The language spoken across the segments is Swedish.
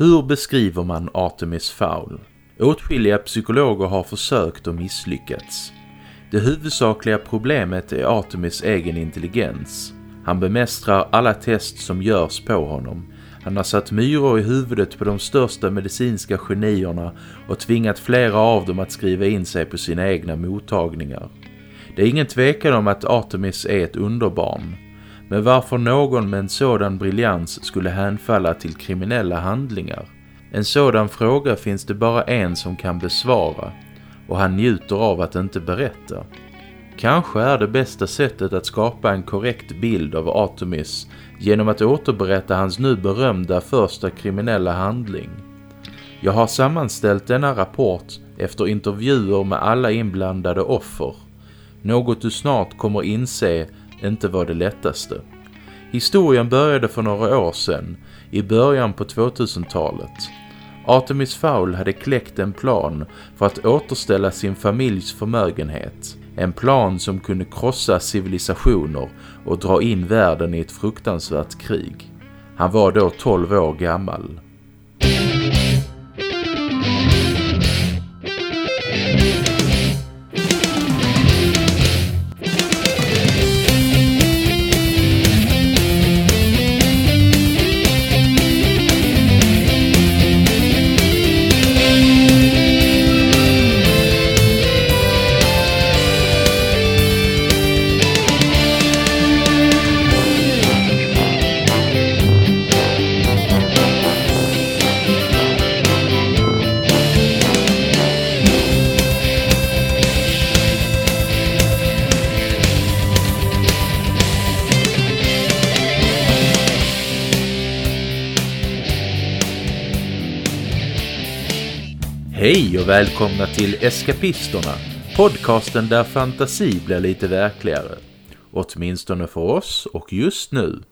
Hur beskriver man Artemis Fowl? Åtskilliga psykologer har försökt och misslyckats. Det huvudsakliga problemet är Artemis egen intelligens. Han bemästrar alla test som görs på honom. Han har satt myror i huvudet på de största medicinska genierna och tvingat flera av dem att skriva in sig på sina egna mottagningar. Det är ingen tvekan om att Artemis är ett underbarn. Men varför någon med en sådan briljans skulle hänfalla till kriminella handlingar? En sådan fråga finns det bara en som kan besvara och han njuter av att inte berätta. Kanske är det bästa sättet att skapa en korrekt bild av Artemis genom att återberätta hans nu berömda första kriminella handling. Jag har sammanställt denna rapport efter intervjuer med alla inblandade offer. Något du snart kommer inse inte var det lättaste. Historien började för några år sedan, i början på 2000-talet. Artemis Fowl hade kläckt en plan för att återställa sin familjs förmögenhet. En plan som kunde krossa civilisationer och dra in världen i ett fruktansvärt krig. Han var då 12 år gammal. Hej och välkomna till Eskapisterna, podcasten där fantasi blir lite verkligare. Åtminstone för oss och just nu.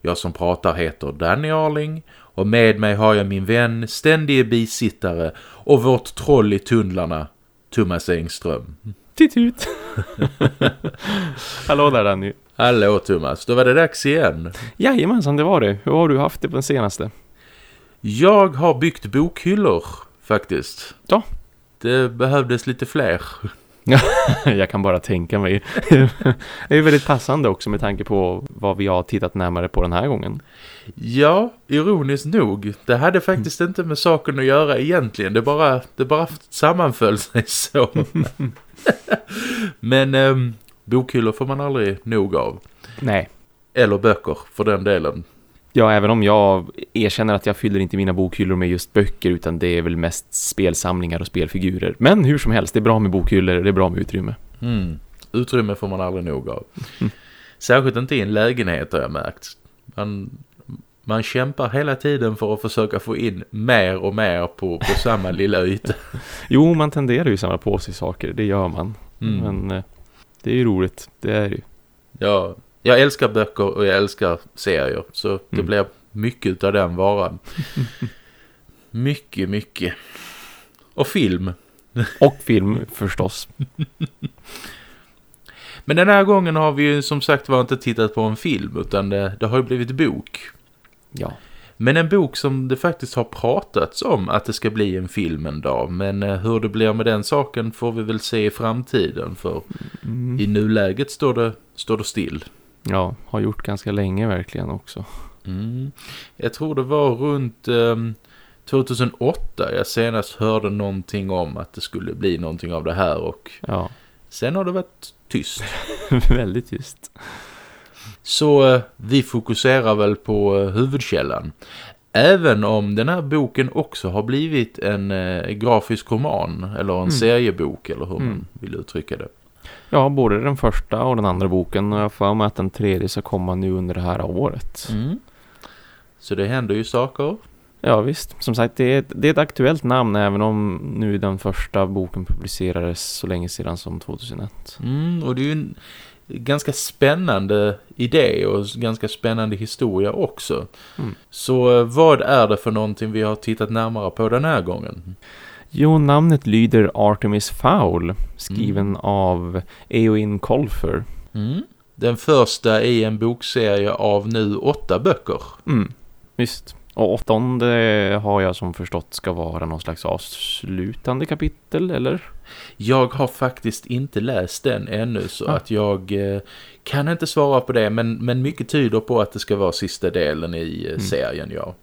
Jag som pratar heter Danny Arling och med mig har jag min vän, ständige bisittare och vårt troll i tunnlarna, Thomas Engström. Titut! Hallå där Danny. Hallå Thomas, då var det dags igen. Jajamensan, det var det. Hur har du haft det på den senaste? Jag har byggt bokhyllor faktiskt. Ja. Det behövdes lite fler. jag kan bara tänka mig. det är väldigt passande också med tanke på vad vi har tittat närmare på den här gången. Ja, ironiskt nog. Det hade faktiskt inte med saken att göra egentligen. Det bara, det bara sammanföll sig så. Men um, bokhyllor får man aldrig nog av. Nej. Eller böcker för den delen. Ja, även om jag erkänner att jag fyller inte mina bokhyllor med just böcker utan det är väl mest spelsamlingar och spelfigurer. Men hur som helst, det är bra med bokhyllor, det är bra med utrymme. Mm. Utrymme får man aldrig nog av. Mm. Särskilt inte i en lägenhet har jag märkt. Man, man kämpar hela tiden för att försöka få in mer och mer på, på samma lilla yta. jo, man tenderar ju samla på sig saker, det gör man. Mm. Men eh, det är ju roligt, det är ju. Ja, jag älskar böcker och jag älskar serier. Så mm. det blir mycket av den varan. mycket, mycket. Och film. och film förstås. Men den här gången har vi ju som sagt var inte tittat på en film utan det, det har ju blivit bok. Ja. Men en bok som det faktiskt har pratats om att det ska bli en film en dag. Men eh, hur det blir med den saken får vi väl se i framtiden. För mm. i nuläget står det, står det still. Ja, har gjort ganska länge verkligen också. Mm. Jag tror det var runt ehm, 2008 jag senast hörde någonting om att det skulle bli någonting av det här och ja. sen har det varit tyst. Väldigt tyst. Så uh, vi fokuserar väl på uh, huvudkällan. Även om den här boken också har blivit en uh, grafisk roman eller en mm. seriebok eller hur mm. man vill uttrycka det. Ja, både den första och den andra boken. Och jag får med att den tredje ska komma nu under det här året. Mm. Så det händer ju saker. Ja visst, som sagt det är, ett, det är ett aktuellt namn även om nu den första boken publicerades så länge sedan som 2001. Mm, och det är ju en ganska spännande idé och ganska spännande historia också. Mm. Så eh, vad är det för någonting vi har tittat närmare på den här gången? Jo, namnet lyder Artemis Fowl, skriven mm. av Eowyn Colfer. Mm. Den första i en bokserie av nu åtta böcker. Mm, visst. Och åttonde har jag som förstått ska vara någon slags avslutande kapitel, eller? Jag har faktiskt inte läst den ännu så Ah. att jag eh, kan inte svara på det men, men mycket tyder på att det ska vara sista delen i eh, Mm. serien, ja.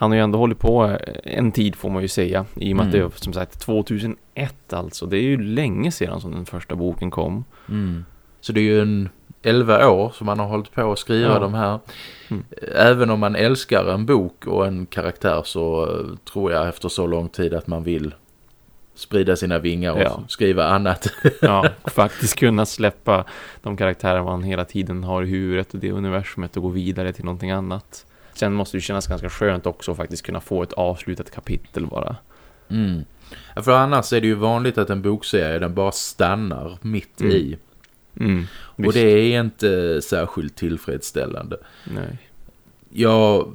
Han har ju ändå hållit på eh, en tid får man ju säga. I och med att det Mm. är som sagt 2001 alltså. Det är ju länge sedan som den första boken kom. Mm. Så det är ju en 11 år som man har hållit på att skriva Ja. de här. Mm. Även om man älskar en bok och en karaktär så eh, tror jag efter så lång tid att man vill sprida sina vingar och Ja. skriva annat. Ja, faktiskt kunna släppa de karaktärer man hela tiden har i huvudet och det universumet och gå vidare till någonting annat. Sen måste det kännas ganska skönt också att faktiskt kunna få ett avslutat kapitel bara. Mm. För annars är det ju vanligt att en bokserie den bara stannar mitt Mm. i. Mm, Och visst. det är inte särskilt tillfredsställande. Nej. Jag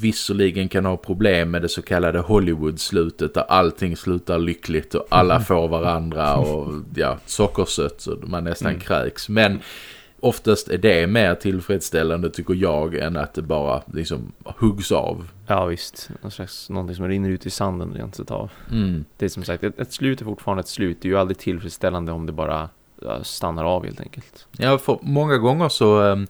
visserligen kan ha problem med det så kallade Hollywood-slutet där allting slutar lyckligt och alla får varandra och ja, sockersött så man nästan Mm. kräks. Men oftast är det mer tillfredsställande tycker jag än att det bara liksom huggs av. Ja visst, någon slags, någonting som rinner ut i sanden rent utav. Mm. Det är som sagt, ett, ett slut är fortfarande ett slut. Det är ju aldrig tillfredsställande om det bara stannar av helt enkelt. Ja, för många gånger så... ehm,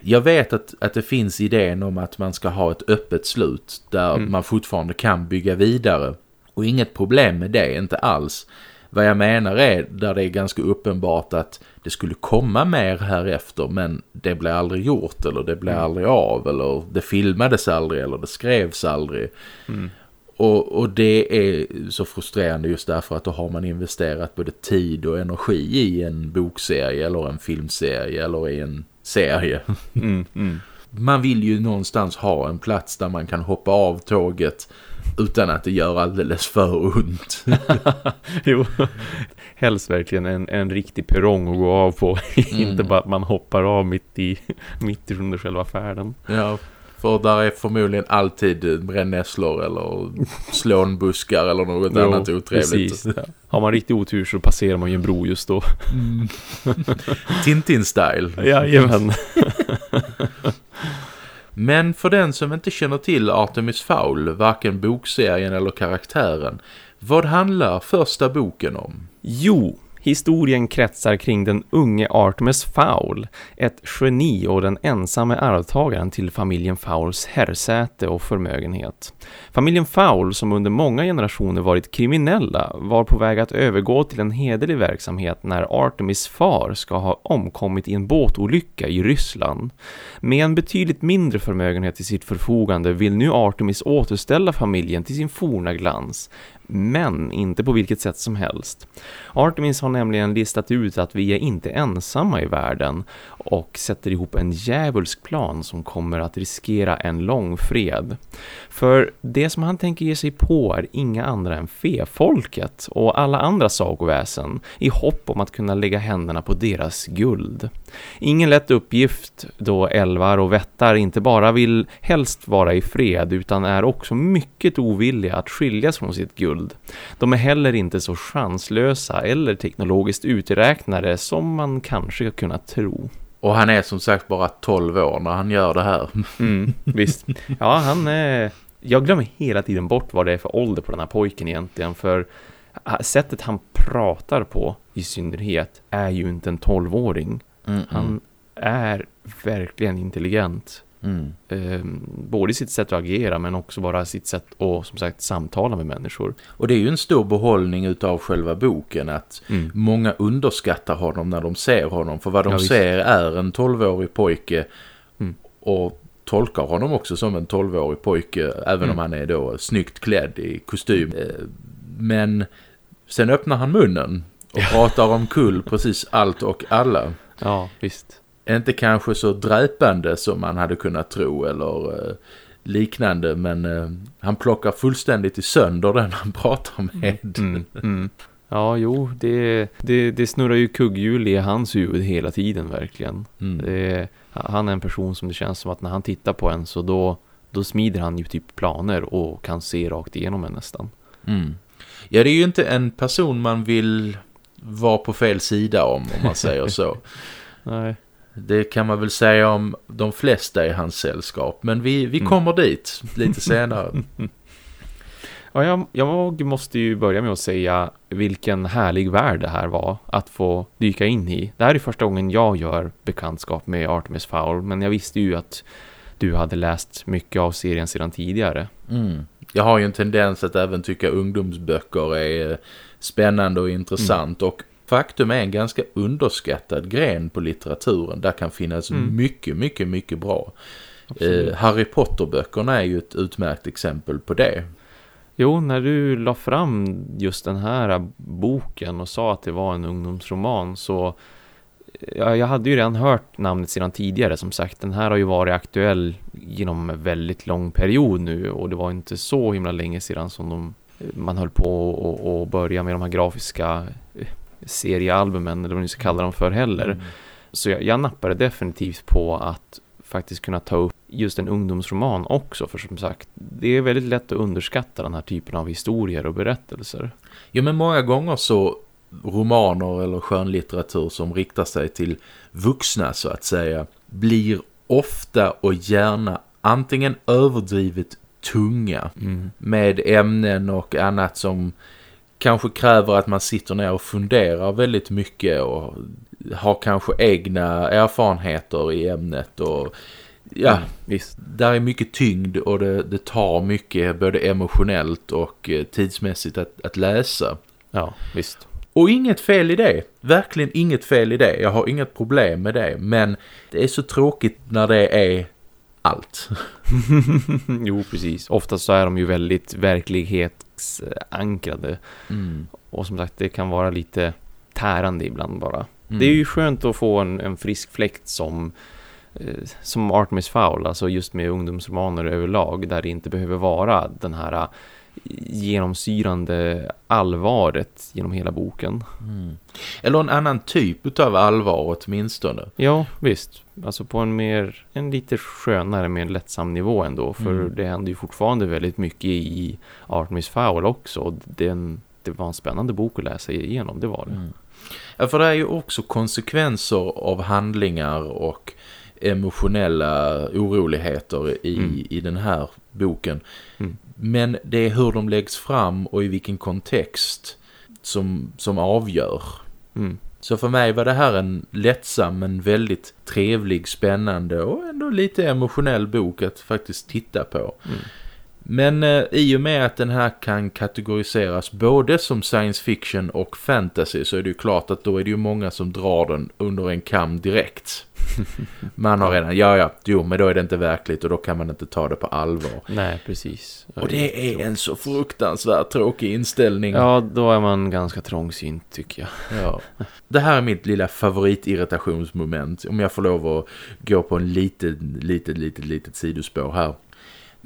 jag vet att, att det finns idén om att man ska ha ett öppet slut där Mm. man fortfarande kan bygga vidare. Och inget problem med det, inte alls. Vad jag menar är där det är ganska uppenbart att det skulle komma mer här efter men det blev aldrig gjort eller det blev Mm. aldrig av eller det filmades aldrig eller det skrevs aldrig. Mm. Och, och det är så frustrerande just därför att då har man investerat både tid och energi i en bokserie eller en filmserie eller i en serie. Mm, mm. Man vill ju någonstans ha en plats där man kan hoppa av tåget utan att det gör alldeles för ont. jo, helst verkligen en, en riktig perrong att gå av på. Mm. Inte bara att man hoppar av mitt i mitt under själva färden. Ja, för där är förmodligen alltid brännässlor eller slånbuskar eller något Jo, annat otrevligt. precis. Har man riktig otur så passerar man ju en bro just då. Mm. Tintin-style. Jajamän. Men för den som inte känner till Artemis Fowl, varken bokserien eller karaktären, vad handlar första boken om? Jo, historien kretsar kring den unge Artemis Fowl, ett geni och den ensamme arvtagaren till familjen Fowls herrsäte och förmögenhet. Familjen Fowl, som under många generationer varit kriminella, var på väg att övergå till en hederlig verksamhet när Artemis far ska ha omkommit i en båtolycka i Ryssland. Med en betydligt mindre förmögenhet till sitt förfogande vill nu Artemis återställa familjen till sin forna glans, men inte på vilket sätt som helst. Artemis har nämligen listat ut att vi är inte ensamma i världen och sätter ihop en djävulsk plan som kommer att riskera en lång fred. För det som han tänker ge sig på är inga andra än fefolket och alla andra sagoväsen i hopp om att kunna lägga händerna på deras guld. Ingen lätt uppgift då älvar och vättar inte bara vill helst vara i fred utan är också mycket ovilliga att skiljas från sitt guld. De är heller inte så chanslösa eller teknologiskt uträknade som man kanske kunnat tro. Och han är som sagt bara 12 år när han gör det här. Mm, visst. Ja, han är... Jag glömmer hela tiden bort vad det är för ålder på den här pojken egentligen, för sättet han pratar på i synnerhet är ju inte en 12-åring. Mm, Han är verkligen intelligent. Mm. Ehm, både i sitt sätt att agera men också bara sitt sätt att som sagt samtala med människor. Och det är ju en stor behållning utav själva boken att Mm. många underskattar honom när de ser honom. För vad de Ja, ser är en 12-årig pojke Mm. och tolkar honom också som en 12-årig pojke även Mm. om han är då snyggt klädd i kostym. Eh, Men sen öppnar han munnen och pratar om kull precis allt och alla. Ja, visst. Inte kanske så dräpande som man hade kunnat tro eller eh, liknande men eh, han plockar fullständigt i sönder den han pratar med. Mm, mm. Ja, jo, det, det, det snurrar ju kugghjul i hans huvud hela tiden verkligen. Mm. Det, han är en person som det känns som att när han tittar på en så då, då smider han ju typ planer och kan se rakt igenom en nästan. Mm. Ja, det är ju inte en person man vill vara på fel sida om, om man säger så. Nej. Det kan man väl säga om de flesta i hans sällskap. Men vi, vi kommer mm. dit lite senare. ja, jag, jag måste ju börja med att säga vilken härlig värld det här var att få dyka in i. Det här är första gången jag gör bekantskap med Artemis Fowl. Men jag visste ju att du hade läst mycket av serien sedan tidigare. Mm. Jag har ju en tendens att även tycka ungdomsböcker är spännande och intressant. Mm. Och faktum är en ganska underskattad gren på litteraturen. Där kan finnas mm. mycket, mycket, mycket bra. Eh, Harry Potter-böckerna är ju ett utmärkt exempel på det. Jo, när du la fram just den här boken och sa att det var en ungdomsroman så ja, jag hade ju redan hört namnet sedan tidigare som sagt. Den här har ju varit aktuell genom en väldigt lång period nu och det var inte så himla länge sedan som de, man höll på och, och börja med de här grafiska eh, seriealbumen eller vad ni ska kalla dem för heller. Mm. Så jag, jag nappade definitivt på att faktiskt kunna ta upp just en ungdomsroman också för som sagt det är väldigt lätt att underskatta den här typen av historier och berättelser. Jo men många gånger så romaner eller skönlitteratur som riktar sig till vuxna så att säga blir ofta och gärna antingen överdrivet tunga mm. med ämnen och annat som kanske kräver att man sitter ner och funderar väldigt mycket och har kanske egna erfarenheter i ämnet och ja, mm, visst. Där är mycket tyngd och det, det tar mycket både emotionellt och eh, tidsmässigt att, att läsa. Ja, visst. Och inget fel i det. Verkligen inget fel i det. Jag har inget problem med det. Men det är så tråkigt när det är allt. jo, precis. Oftast så är de ju väldigt verklighetsankrade. Mm. Och som sagt, det kan vara lite tärande ibland bara. Mm. Det är ju skönt att få en, en frisk fläkt som eh, som Artemis Fowl, alltså just med ungdomsromaner överlag där det inte behöver vara den här genomsyrande allvaret genom hela boken. Mm. Eller en annan typ av allvar åtminstone. Ja, visst. Alltså på en mer, en lite skönare, mer lättsam nivå ändå. För mm. det händer ju fortfarande väldigt mycket i Artemis Fowl också. Den, det var en spännande bok att läsa igenom, det var det. Mm. Ja, för det är ju också konsekvenser av handlingar och emotionella oroligheter i, mm. i den här boken. Mm. Men det är hur de läggs fram och i vilken kontext som, som avgör. Mm. Så för mig var det här en lättsam men väldigt trevlig, spännande och ändå lite emotionell bok att faktiskt titta på. Mm. Men eh, i och med att den här kan kategoriseras både som science fiction och fantasy så är det ju klart att då är det ju många som drar den under en kam direkt. Man har redan, ja ja, jo men då är det inte verkligt och då kan man inte ta det på allvar. Nej, precis. Och det är en så fruktansvärt tråkig inställning. Ja, då är man ganska trångsynt tycker jag. Ja. Det här är mitt lilla favoritirritationsmoment. Om jag får lov att gå på en litet, litet, litet, litet sidospår här.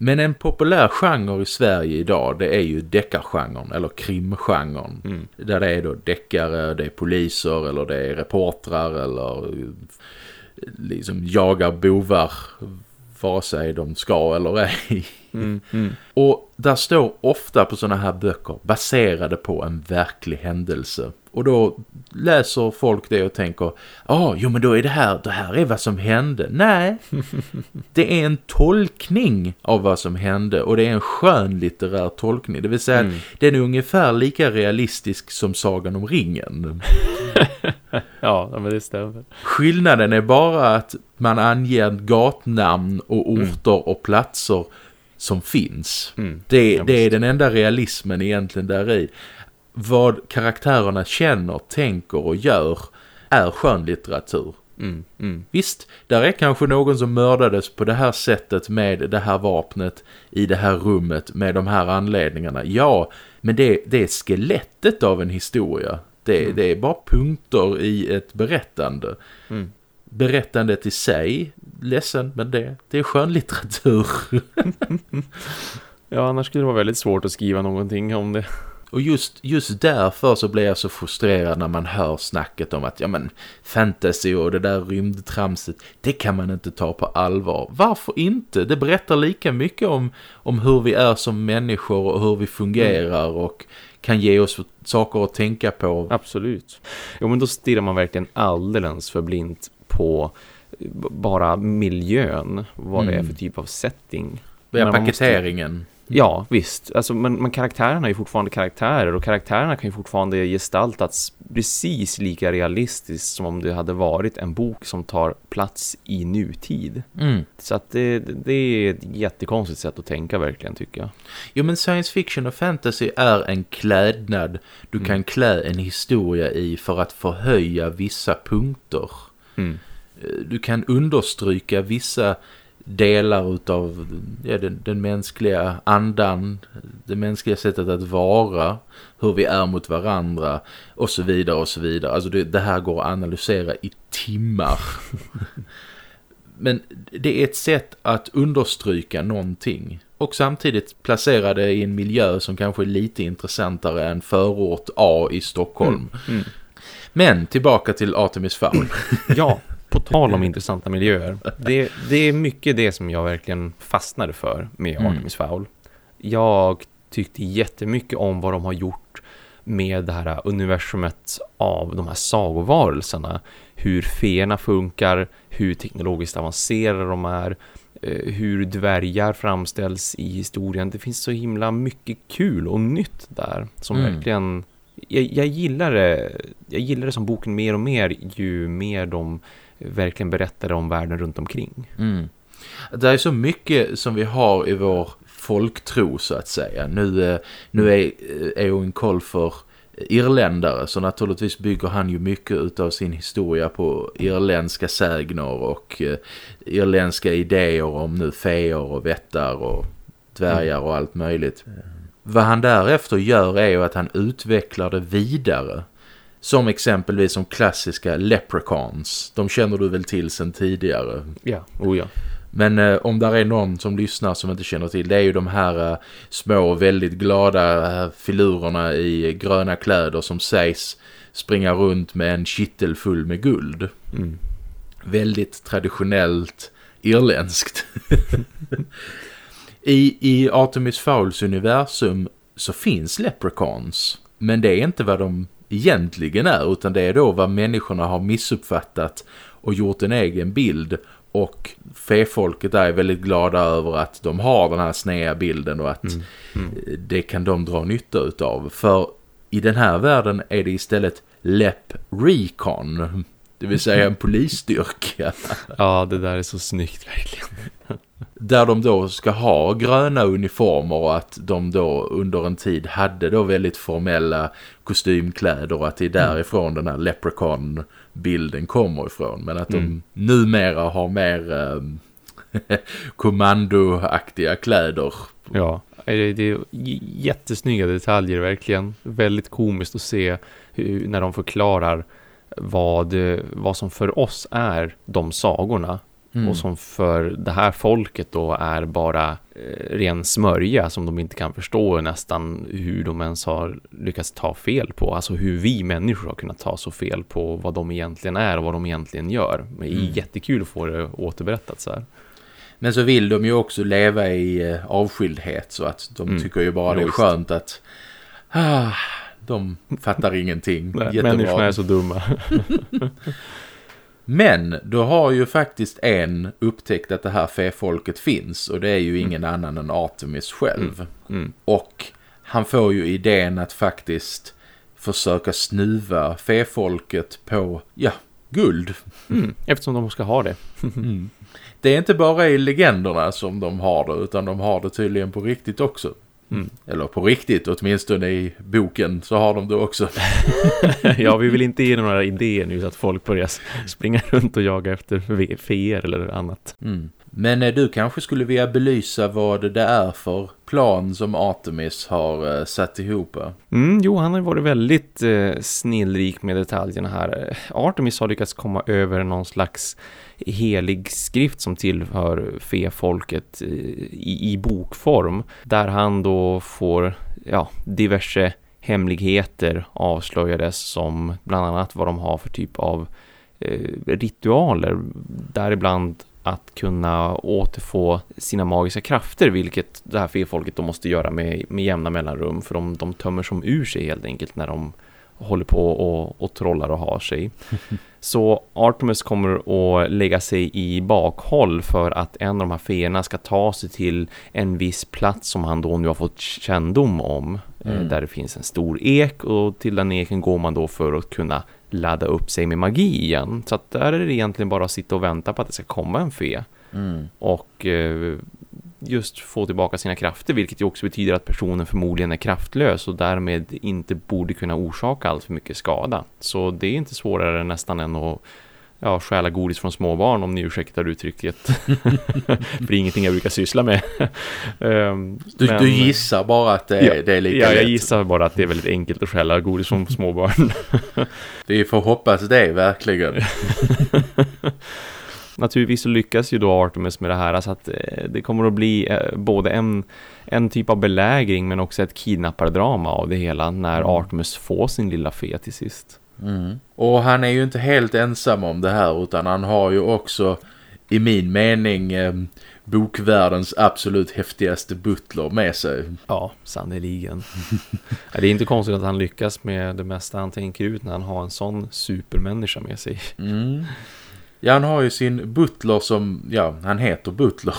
Men en populär genre i Sverige idag det är ju deckargenren eller krimgenren. Mm. Där det är då deckare, det är poliser eller det är reportrar eller liksom jagar bovar vare sig de ska eller ej. Mm, mm. Och där står ofta på sådana här böcker baserade på en verklig händelse. Och då läser folk det och tänker, ja, ah, jo men då är det här, det här är vad som hände. Nej, det är en tolkning av vad som hände och det är en skön litterär tolkning. Det vill säga mm. att den är ungefär lika realistisk som Sagan om ringen. ja, men det stämmer. Skillnaden är bara att man anger gatnamn och mm. orter mm. och platser som finns. Mm. Det, det är den enda realismen egentligen där i vad karaktärerna känner, tänker och gör är skönlitteratur. Mm, mm. Visst, där är kanske någon som mördades på det här sättet med det här vapnet i det här rummet med de här anledningarna. Ja, men det, det är skelettet av en historia. Det, mm. det är bara punkter i ett berättande. Mm. Berättandet i sig, ledsen, men det, det är skönlitteratur. ja, annars skulle det vara väldigt svårt att skriva någonting om det. Och just, just därför så blir jag så frustrerad när man hör snacket om att ja men fantasy och det där rymdtramset, det kan man inte ta på allvar. Varför inte? Det berättar lika mycket om, om hur vi är som människor och hur vi fungerar mm. och kan ge oss saker att tänka på. Absolut. Jo men då stirrar man verkligen alldeles för blint på bara miljön, vad det är Mm. för typ av setting. Ja, man måste- paketeringen. Ja, visst. Alltså, men, men karaktärerna är ju fortfarande karaktärer och karaktärerna kan ju fortfarande gestaltats precis lika realistiskt som om det hade varit en bok som tar plats i nutid. Mm. Så att det, det är ett jättekonstigt sätt att tänka verkligen tycker jag. Jo men science fiction och fantasy är en klädnad du Mm. kan klä en historia i för att förhöja vissa punkter. Mm. Eh, Du kan understryka vissa delar utav ja, den, den mänskliga andan, det mänskliga sättet att vara, hur vi är mot varandra och så vidare och så vidare. Alltså det, det här går att analysera i timmar. Men det är ett sätt att understryka någonting och samtidigt placera det i en miljö som kanske är lite intressantare än förort A i Stockholm. Mm. Men tillbaka till Artemis Fowl. Ja, på tal om intressanta miljöer. Det, det är mycket det som jag verkligen fastnade för med Mm. Artemis Fowl. Jag tyckte jättemycket om vad de har gjort med det här universumet av de här sagovarelserna. Hur feerna funkar, hur teknologiskt avancerade de är, eh, hur dvärgar framställs i historien. Det finns så himla mycket kul och nytt där som Mm. verkligen jag, jag gillar det jag gillar det som boken mer och mer ju mer de verkligen berättar om världen runt omkring. Mm. Det är så mycket som vi har i vår folktro så att säga. Nu, eh, nu är eh, Eowyn Colfer irländare så naturligtvis bygger han ju mycket utav sin historia på irländska sägner och eh, irländska idéer om nu feer och vättar och dvärgar och allt möjligt. Vad han därefter gör är ju att han utvecklar det vidare. Som exempelvis som klassiska leprechauns. De känner du väl till sedan tidigare. Ja, oh ja. Men eh, om där är någon som lyssnar som inte känner till det är ju de här eh, små väldigt glada eh, filurerna i gröna kläder som sägs springa runt med en kittel full med guld. Mm. Väldigt traditionellt irländskt. I, I Artemis Fowls universum så finns leprechauns. Men det är inte vad de egentligen är utan det är då vad människorna har missuppfattat och gjort en egen bild och fefolket är väldigt glada över att de har den här sneda bilden och att Mm. Mm. det kan de dra nytta utav. För i den här världen är det istället Lep Recon, det vill säga en polisstyrka. Ja, det där är så snyggt verkligen. Där de då ska ha gröna uniformer och att de då under en tid hade då väldigt formella kostymkläder och att det är därifrån den här Leprechaun-bilden kommer ifrån. Men att de Mm. numera har mer eh, kommandoaktiga kläder. Ja, det är jättesnygga detaljer verkligen. Väldigt komiskt att se hur, när de förklarar vad, vad som för oss är de sagorna Mm. och som för det här folket då är bara eh, ren smörja som de inte kan förstå nästan hur de ens har lyckats ta fel på. Alltså hur vi människor har kunnat ta så fel på vad de egentligen är och vad de egentligen gör. Men det är Mm. jättekul att få det återberättat så här. Men så vill de ju också leva i eh, avskildhet så att de Mm. tycker ju bara det är skönt att ah, de fattar ingenting. Nej. Människorna är så dumma. Men då har ju faktiskt en upptäckt att det här fefolket finns och det är ju ingen annan än Artemis själv. Mm. Och han får ju idén att faktiskt försöka snuva fefolket på, ja, guld. Mm. Eftersom de ska ha det. Det är inte bara i legenderna som de har det utan de har det tydligen på riktigt också. Mm. Eller på riktigt, åtminstone i boken så har de det också. ja, vi vill inte ge några idéer nu så att folk börjar springa runt och jaga efter feer eller annat. Mm. Men eh, du kanske skulle vilja belysa vad det är för plan som Artemis har eh, satt ihop? Eh? Mm, jo, han har varit väldigt eh, snillrik med detaljerna här. Artemis har lyckats komma över någon slags helig skrift som tillhör fefolket i, i bokform. Där han då får ja, diverse hemligheter avslöjades som bland annat vad de har för typ av eh, ritualer. Däribland att kunna återfå sina magiska krafter, vilket det här fefolket då måste göra med, med jämna mellanrum, för de, de tömmer som ur sig helt enkelt när de håller på och, och trollar och har sig. Så Artemis kommer att lägga sig i bakhåll för att en av de här feerna ska ta sig till en viss plats som han då nu har fått kännedom om. Eh, mm. Där det finns en stor ek och till den eken går man då för att kunna ladda upp sig med magi igen. Så att där är det egentligen bara att sitta och vänta på att det ska komma en fe. Mm. Och eh, just få tillbaka sina krafter vilket ju också betyder att personen förmodligen är kraftlös och därmed inte borde kunna orsaka allt för mycket skada. Så det är inte svårare nästan än att ja, stjäla godis från småbarn om ni ursäktar uttrycket. för det är ingenting jag brukar syssla med. um, du, men, du, gissar bara att det är, ja, det är lika Ja, jag lätt. gissar bara att det är väldigt enkelt att stjäla godis från småbarn. Vi får hoppas det, verkligen. naturligtvis så lyckas ju då Artemis med det här så att eh, det kommer att bli eh, både en, en typ av belägring men också ett kidnappardrama av det hela när mm. Artemis får sin lilla fe till sist. Mm. Och han är ju inte helt ensam om det här utan han har ju också i min mening eh, bokvärldens absolut häftigaste butler med sig. Ja, sannoliken. det är inte konstigt att han lyckas med det mesta han tänker ut när han har en sån supermänniska med sig. Mm. Ja, han har ju sin butler som, ja, han heter butler.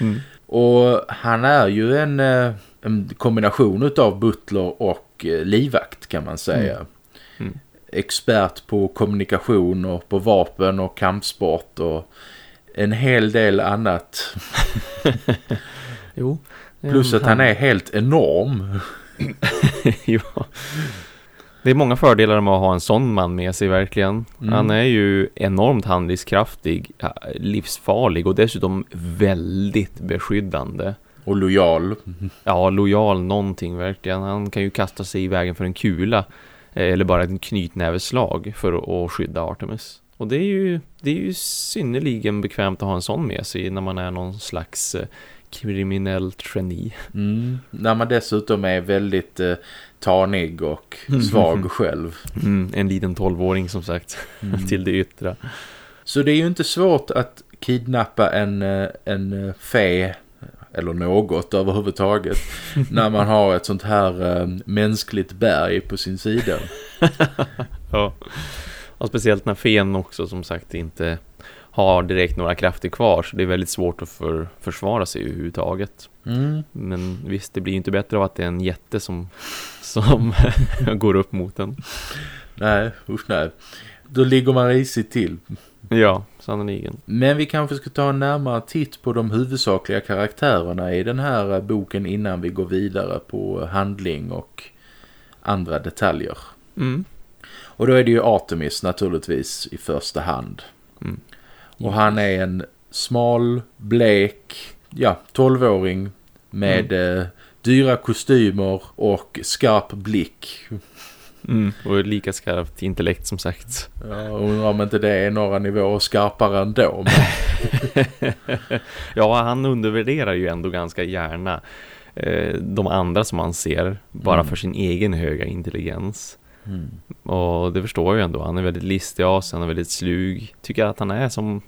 mm. Och han är ju en, eh, en kombination av butler och eh, livvakt kan man säga. Mm. Expert på kommunikation och på vapen och kampsport och en hel del annat. jo. Plus att han är helt enorm. ja. Det är många fördelar med att ha en sån man med sig verkligen. Mm. Han är ju enormt handlingskraftig, livsfarlig och dessutom väldigt beskyddande. Och lojal. Ja, lojal någonting verkligen. Han kan ju kasta sig i vägen för en kula eller bara en knytnäveslag för att skydda Artemis. Och det är ju, det är ju synnerligen bekvämt att ha en sån med sig när man är någon slags eh, kriminellt geni. Mm. När man dessutom är väldigt eh, tanig och mm. svag själv. Mm, en liten tolvåring som sagt, mm. till det yttre. Så det är ju inte svårt att kidnappa en, eh, en eh, fe eller något överhuvudtaget när man har ett sånt här äh, mänskligt berg på sin sida. ja. Och speciellt när fen också som sagt inte har direkt några krafter kvar så det är väldigt svårt att för, försvara sig överhuvudtaget. Mm. Men visst, det blir inte bättre av att det är en jätte som, som går upp mot den. Nej, usch nej. Då ligger man risigt till. Ja, sannoliken. Men vi kanske ska ta en närmare titt på de huvudsakliga karaktärerna i den här boken innan vi går vidare på handling och andra detaljer. Mm. Och då är det ju Artemis naturligtvis i första hand. Mm. Och han är en smal, blek, ja, tolvåring med mm. eh, dyra kostymer och skarp blick. Mm, och lika skarpt intellekt som sagt. Ja, undrar om inte det är några nivåer skarpare ändå. Men... ja, han undervärderar ju ändå ganska gärna eh, de andra som han ser. Bara mm. för sin egen höga intelligens. Mm. Och det förstår jag ju ändå. Han är väldigt listig av sig, han är väldigt slug. Tycker att han är som...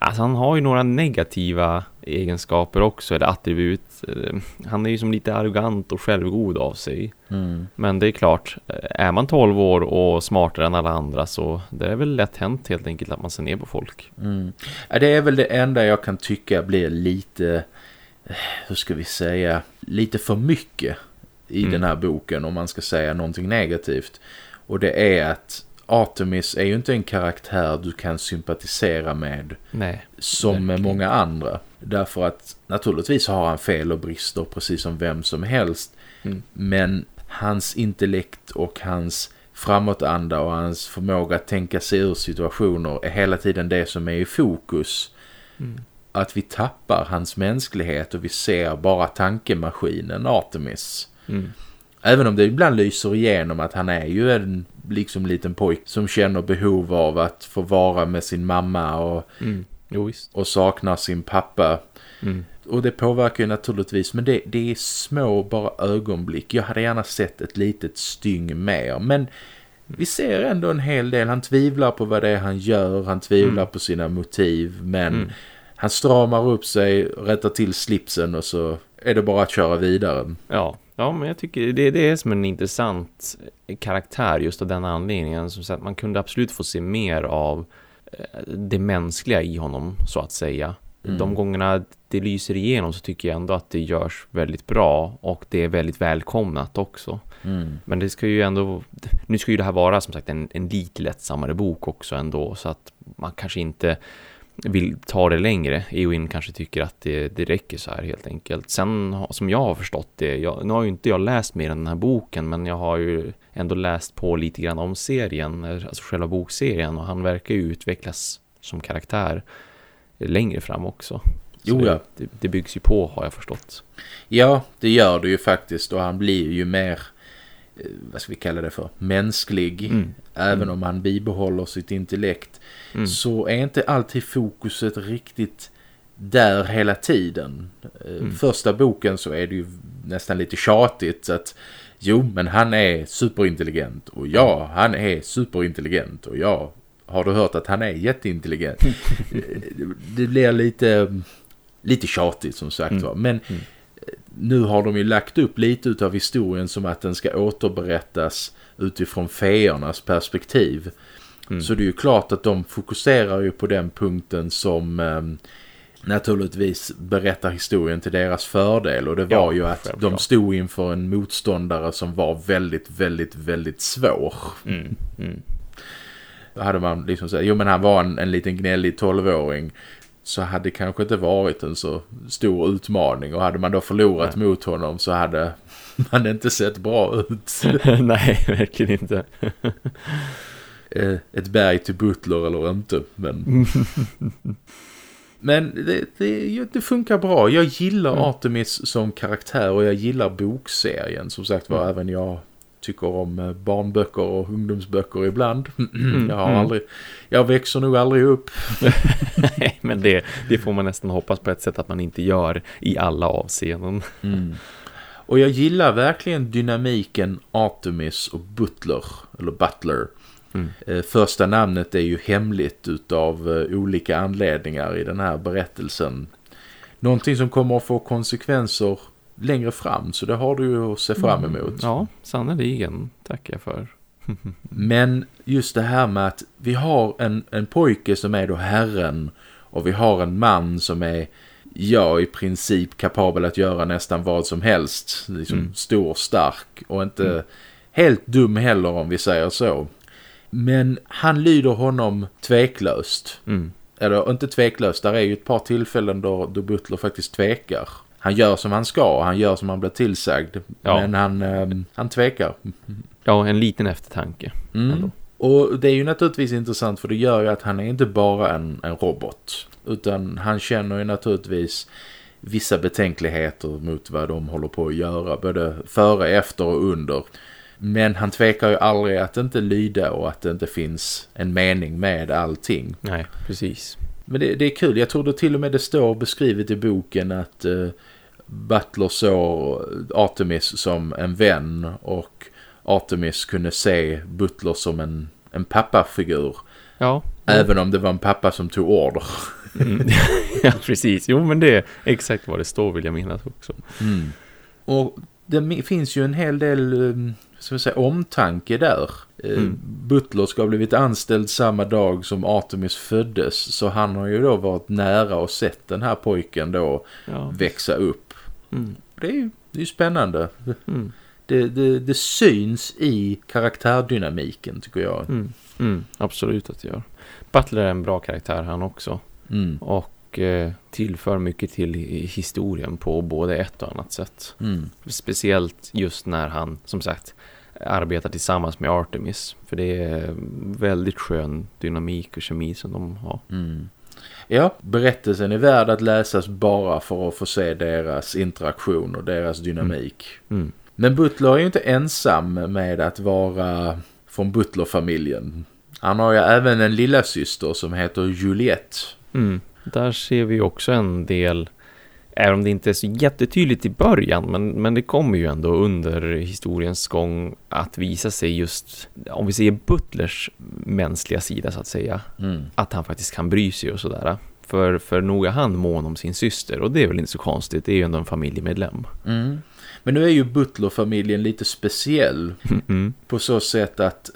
Alltså han har ju några negativa egenskaper också, eller attribut. Eh, han är ju som lite arrogant och självgod av sig. Mm. Men det är klart, eh, är man 12 år och smartare än alla andra så det är väl lätt hänt helt enkelt att man ser ner på folk. Mm. Det är väl det enda jag kan tycka blir lite, eh, hur ska vi säga, lite för mycket i mm. den här boken om man ska säga någonting negativt. Och det är att Artemis är ju inte en karaktär du kan sympatisera med Nej, som med många andra. Därför att naturligtvis har han fel och brister precis som vem som helst. Mm. Men hans intellekt och hans framåtanda och hans förmåga att tänka sig ur situationer är hela tiden det som är i fokus. Mm. Att vi tappar hans mänsklighet och vi ser bara tankemaskinen Artemis. Mm. Även om det ibland lyser igenom att han är ju en liksom liten pojk som känner behov av att få vara med sin mamma och, mm. Jo, och saknar sin pappa. Mm. Och det påverkar ju naturligtvis, men det, det är små bara ögonblick. Jag hade gärna sett ett litet styng mer, men vi ser ändå en hel del. Han tvivlar på vad det är han gör, han tvivlar mm. på sina motiv, men mm. han stramar upp sig, rättar till slipsen och så är det bara att köra vidare. Ja, ja men jag tycker det, det är som en intressant karaktär just av den anledningen. Som sagt, man kunde absolut få se mer av det mänskliga i honom så att säga. Mm. De gångerna det lyser igenom så tycker jag ändå att det görs väldigt bra och det är väldigt välkomnat också. Mm. Men det ska ju ändå, nu ska ju det här vara som sagt en, en lite lättsammare bok också ändå så att man kanske inte vill ta det längre. Eowyn kanske tycker att det, det räcker så här helt enkelt. Sen som jag har förstått det, jag, nu har ju inte jag läst mer än den här boken men jag har ju ändå läst på lite grann om serien, alltså själva bokserien och han verkar ju utvecklas som karaktär längre fram också. Jo, ja. det, det byggs ju på har jag förstått. Ja, det gör det ju faktiskt och han blir ju mer vad ska vi kalla det för, mänsklig. Mm. Även mm. om han bibehåller sitt intellekt. Mm. Så är inte alltid fokuset riktigt där hela tiden. Eh, mm. Första boken så är det ju nästan lite tjatigt att jo men han är superintelligent och ja han är superintelligent och ja har du hört att han är jätteintelligent? det blir lite, lite tjatigt som sagt mm. Men mm. Nu har de ju lagt upp lite av historien som att den ska återberättas utifrån feernas perspektiv. Mm. Så det är ju klart att de fokuserar ju på den punkten som eh, naturligtvis berättar historien till deras fördel. Och det var ja, ju att självklart. de stod inför en motståndare som var väldigt, väldigt, väldigt svår. Mm. Mm hade man liksom sagt, jo men han var en, en liten gnällig tolvåring så hade det kanske inte varit en så stor utmaning och hade man då förlorat Nej. mot honom så hade man inte sett bra ut. Nej, verkligen inte. Eh, ett berg till Butler eller inte, men... men det, det, det, funkar bra. Jag gillar mm. Artemis som karaktär och jag gillar bokserien. Som sagt var, mm. även jag tycker om eh, barnböcker och ungdomsböcker ibland. Mm, jag har mm. aldrig, jag växer nog aldrig upp. Nej, men det, det får man nästan hoppas på ett sätt att man inte gör i alla avseenden. Mm. Och jag gillar verkligen dynamiken Artemis och Butler, eller Butler. Mm. Eh, första namnet är ju hemligt utav eh, olika anledningar i den här berättelsen. Någonting som kommer att få konsekvenser längre fram så det har du ju att se fram mm. emot. Mm, ja, sannoliken tackar jag för. Men just det här med att vi har en, en pojke som är då herren och vi har en man som är ja, i princip kapabel att göra nästan vad som helst. Liksom mm. stor, stark och inte mm. helt dum heller om vi säger så. Men han lyder honom tveklöst. Mm. Eller inte tveklöst, där är ju ett par tillfällen då, då Butler faktiskt tvekar han gör som han ska och han gör som han blir tillsagd. Ja. Men han, eh, han tvekar. Ja, en liten eftertanke. Mm. Och det är ju naturligtvis intressant för det gör ju att han är inte bara en, en robot. Utan han känner ju naturligtvis vissa betänkligheter mot vad de håller på att göra. Både före, efter och under. Men han tvekar ju aldrig att inte lyda och att det inte finns en mening med allting. Nej, precis. Men det, det är kul. Jag tror det till och med det står beskrivet i boken att... Uh, Butler såg Artemis som en vän och Artemis kunde se Butler som en, en pappafigur. Ja. Även om det var en pappa som tog order. Mm. ja, precis. Jo, men det är exakt vad det står vill jag minnas också. Mm. Och det finns ju en hel del um, ska säga, omtanke där. Eh, mm. Butler ska ha blivit anställd samma dag som Artemis föddes. Så han har ju då varit nära och sett den här pojken då ja. växa upp. Mm. Det är ju det är spännande. Mm. Det, det, det, syns i karaktärdynamiken tycker jag. Mm. mm. Absolut att det gör. Butler är en bra karaktär han också. Mm. Och eh, tillför mycket till historien på både ett och annat sätt. Mm. Speciellt just när han, som sagt, arbetar tillsammans med Artemis. För det är väldigt skön dynamik och kemi som de har. Mm. Ja, berättelsen är värd att läsas bara för att få se deras interaktion och deras dynamik. Mm. Mm. Men Butler är ju inte ensam med att vara från Butler-familjen. Han har ju även en lilla syster som heter Juliette. Mm. Där ser vi också en del Även om det inte är så jättetydligt i början men, men det kommer ju ändå under historiens gång att visa sig just, om vi säger Butlers mänskliga sida så att säga, mm. att han faktiskt kan bry sig och sådär. För, för nog är han mån om sin syster och det är väl inte så konstigt, det är ju ändå en familjemedlem. Mm. Men nu är ju Butler-familjen lite speciell Mm. på så sätt att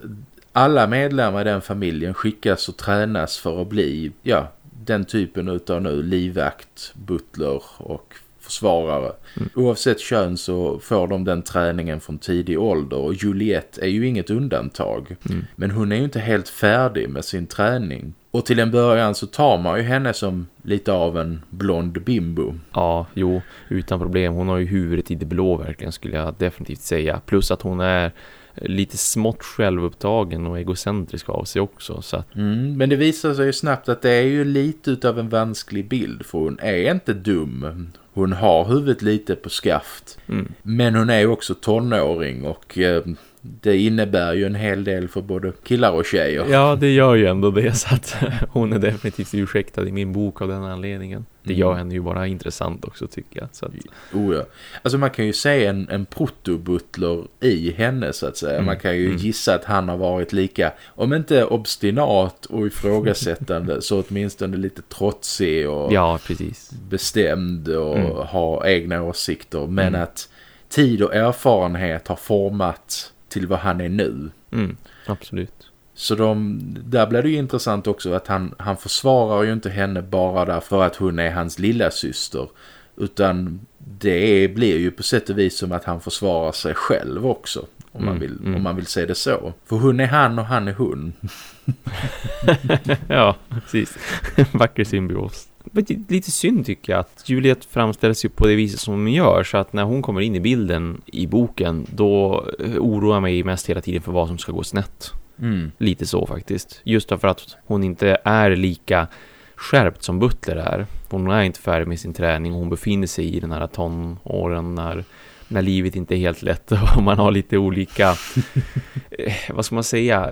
alla medlemmar i den familjen skickas och tränas för att bli, ja, den typen utav nu livvakt, butler och försvarare. Mm. Oavsett kön så får de den träningen från tidig ålder och Juliette är ju inget undantag. Mm. Men hon är ju inte helt färdig med sin träning. Och till en början så tar man ju henne som lite av en blond bimbo. Ja, jo, utan problem. Hon har ju huvudet i det blå verkligen skulle jag definitivt säga. Plus att hon är lite smått självupptagen och egocentrisk av sig också. Så att, Mm, men det visar sig ju snabbt att det är ju lite utav en vansklig bild för hon är inte dum. Hon har huvudet lite på skaft. mm, Men hon är ju också tonåring och eh, det innebär ju en hel del för både killar och tjejer. ja, det gör ju ändå det. Så att hon är definitivt ursäktad i min bok av den anledningen. Det gör Mm. henne ju bara intressant också tycker jag. Så att, Oh ja. Alltså man kan ju se en, en protobutler i henne så att säga. Mm, Man kan ju mm. gissa att han har varit lika, om inte obstinat och ifrågasättande så åtminstone lite trotsig och ja, precis. bestämd och Mm. ha egna åsikter. Men Mm. att tid och erfarenhet har format till vad han är nu. Mm, absolut. Så de, där blir det ju intressant också att han, han försvarar ju inte henne bara därför att hon är hans lilla syster Utan det blir ju på sätt och vis som att han försvarar sig själv också. Om, man, Mm, vill, mm. om man vill se det så. För hon är han och han är hon. ja, precis. Vacker symbios. Men det är Lite synd tycker jag att Juliet framställs ju på det viset som hon gör så att när hon kommer in i bilden i boken då eh, oroar jag mig mest hela tiden för vad som ska gå snett. Mm. Lite så faktiskt. Just därför att hon inte är lika skärpt som Butler är. Hon är inte färdig med sin träning och hon befinner sig i den här tonåren när, när livet inte är helt lätt och man har lite olika, eh, vad ska man säga,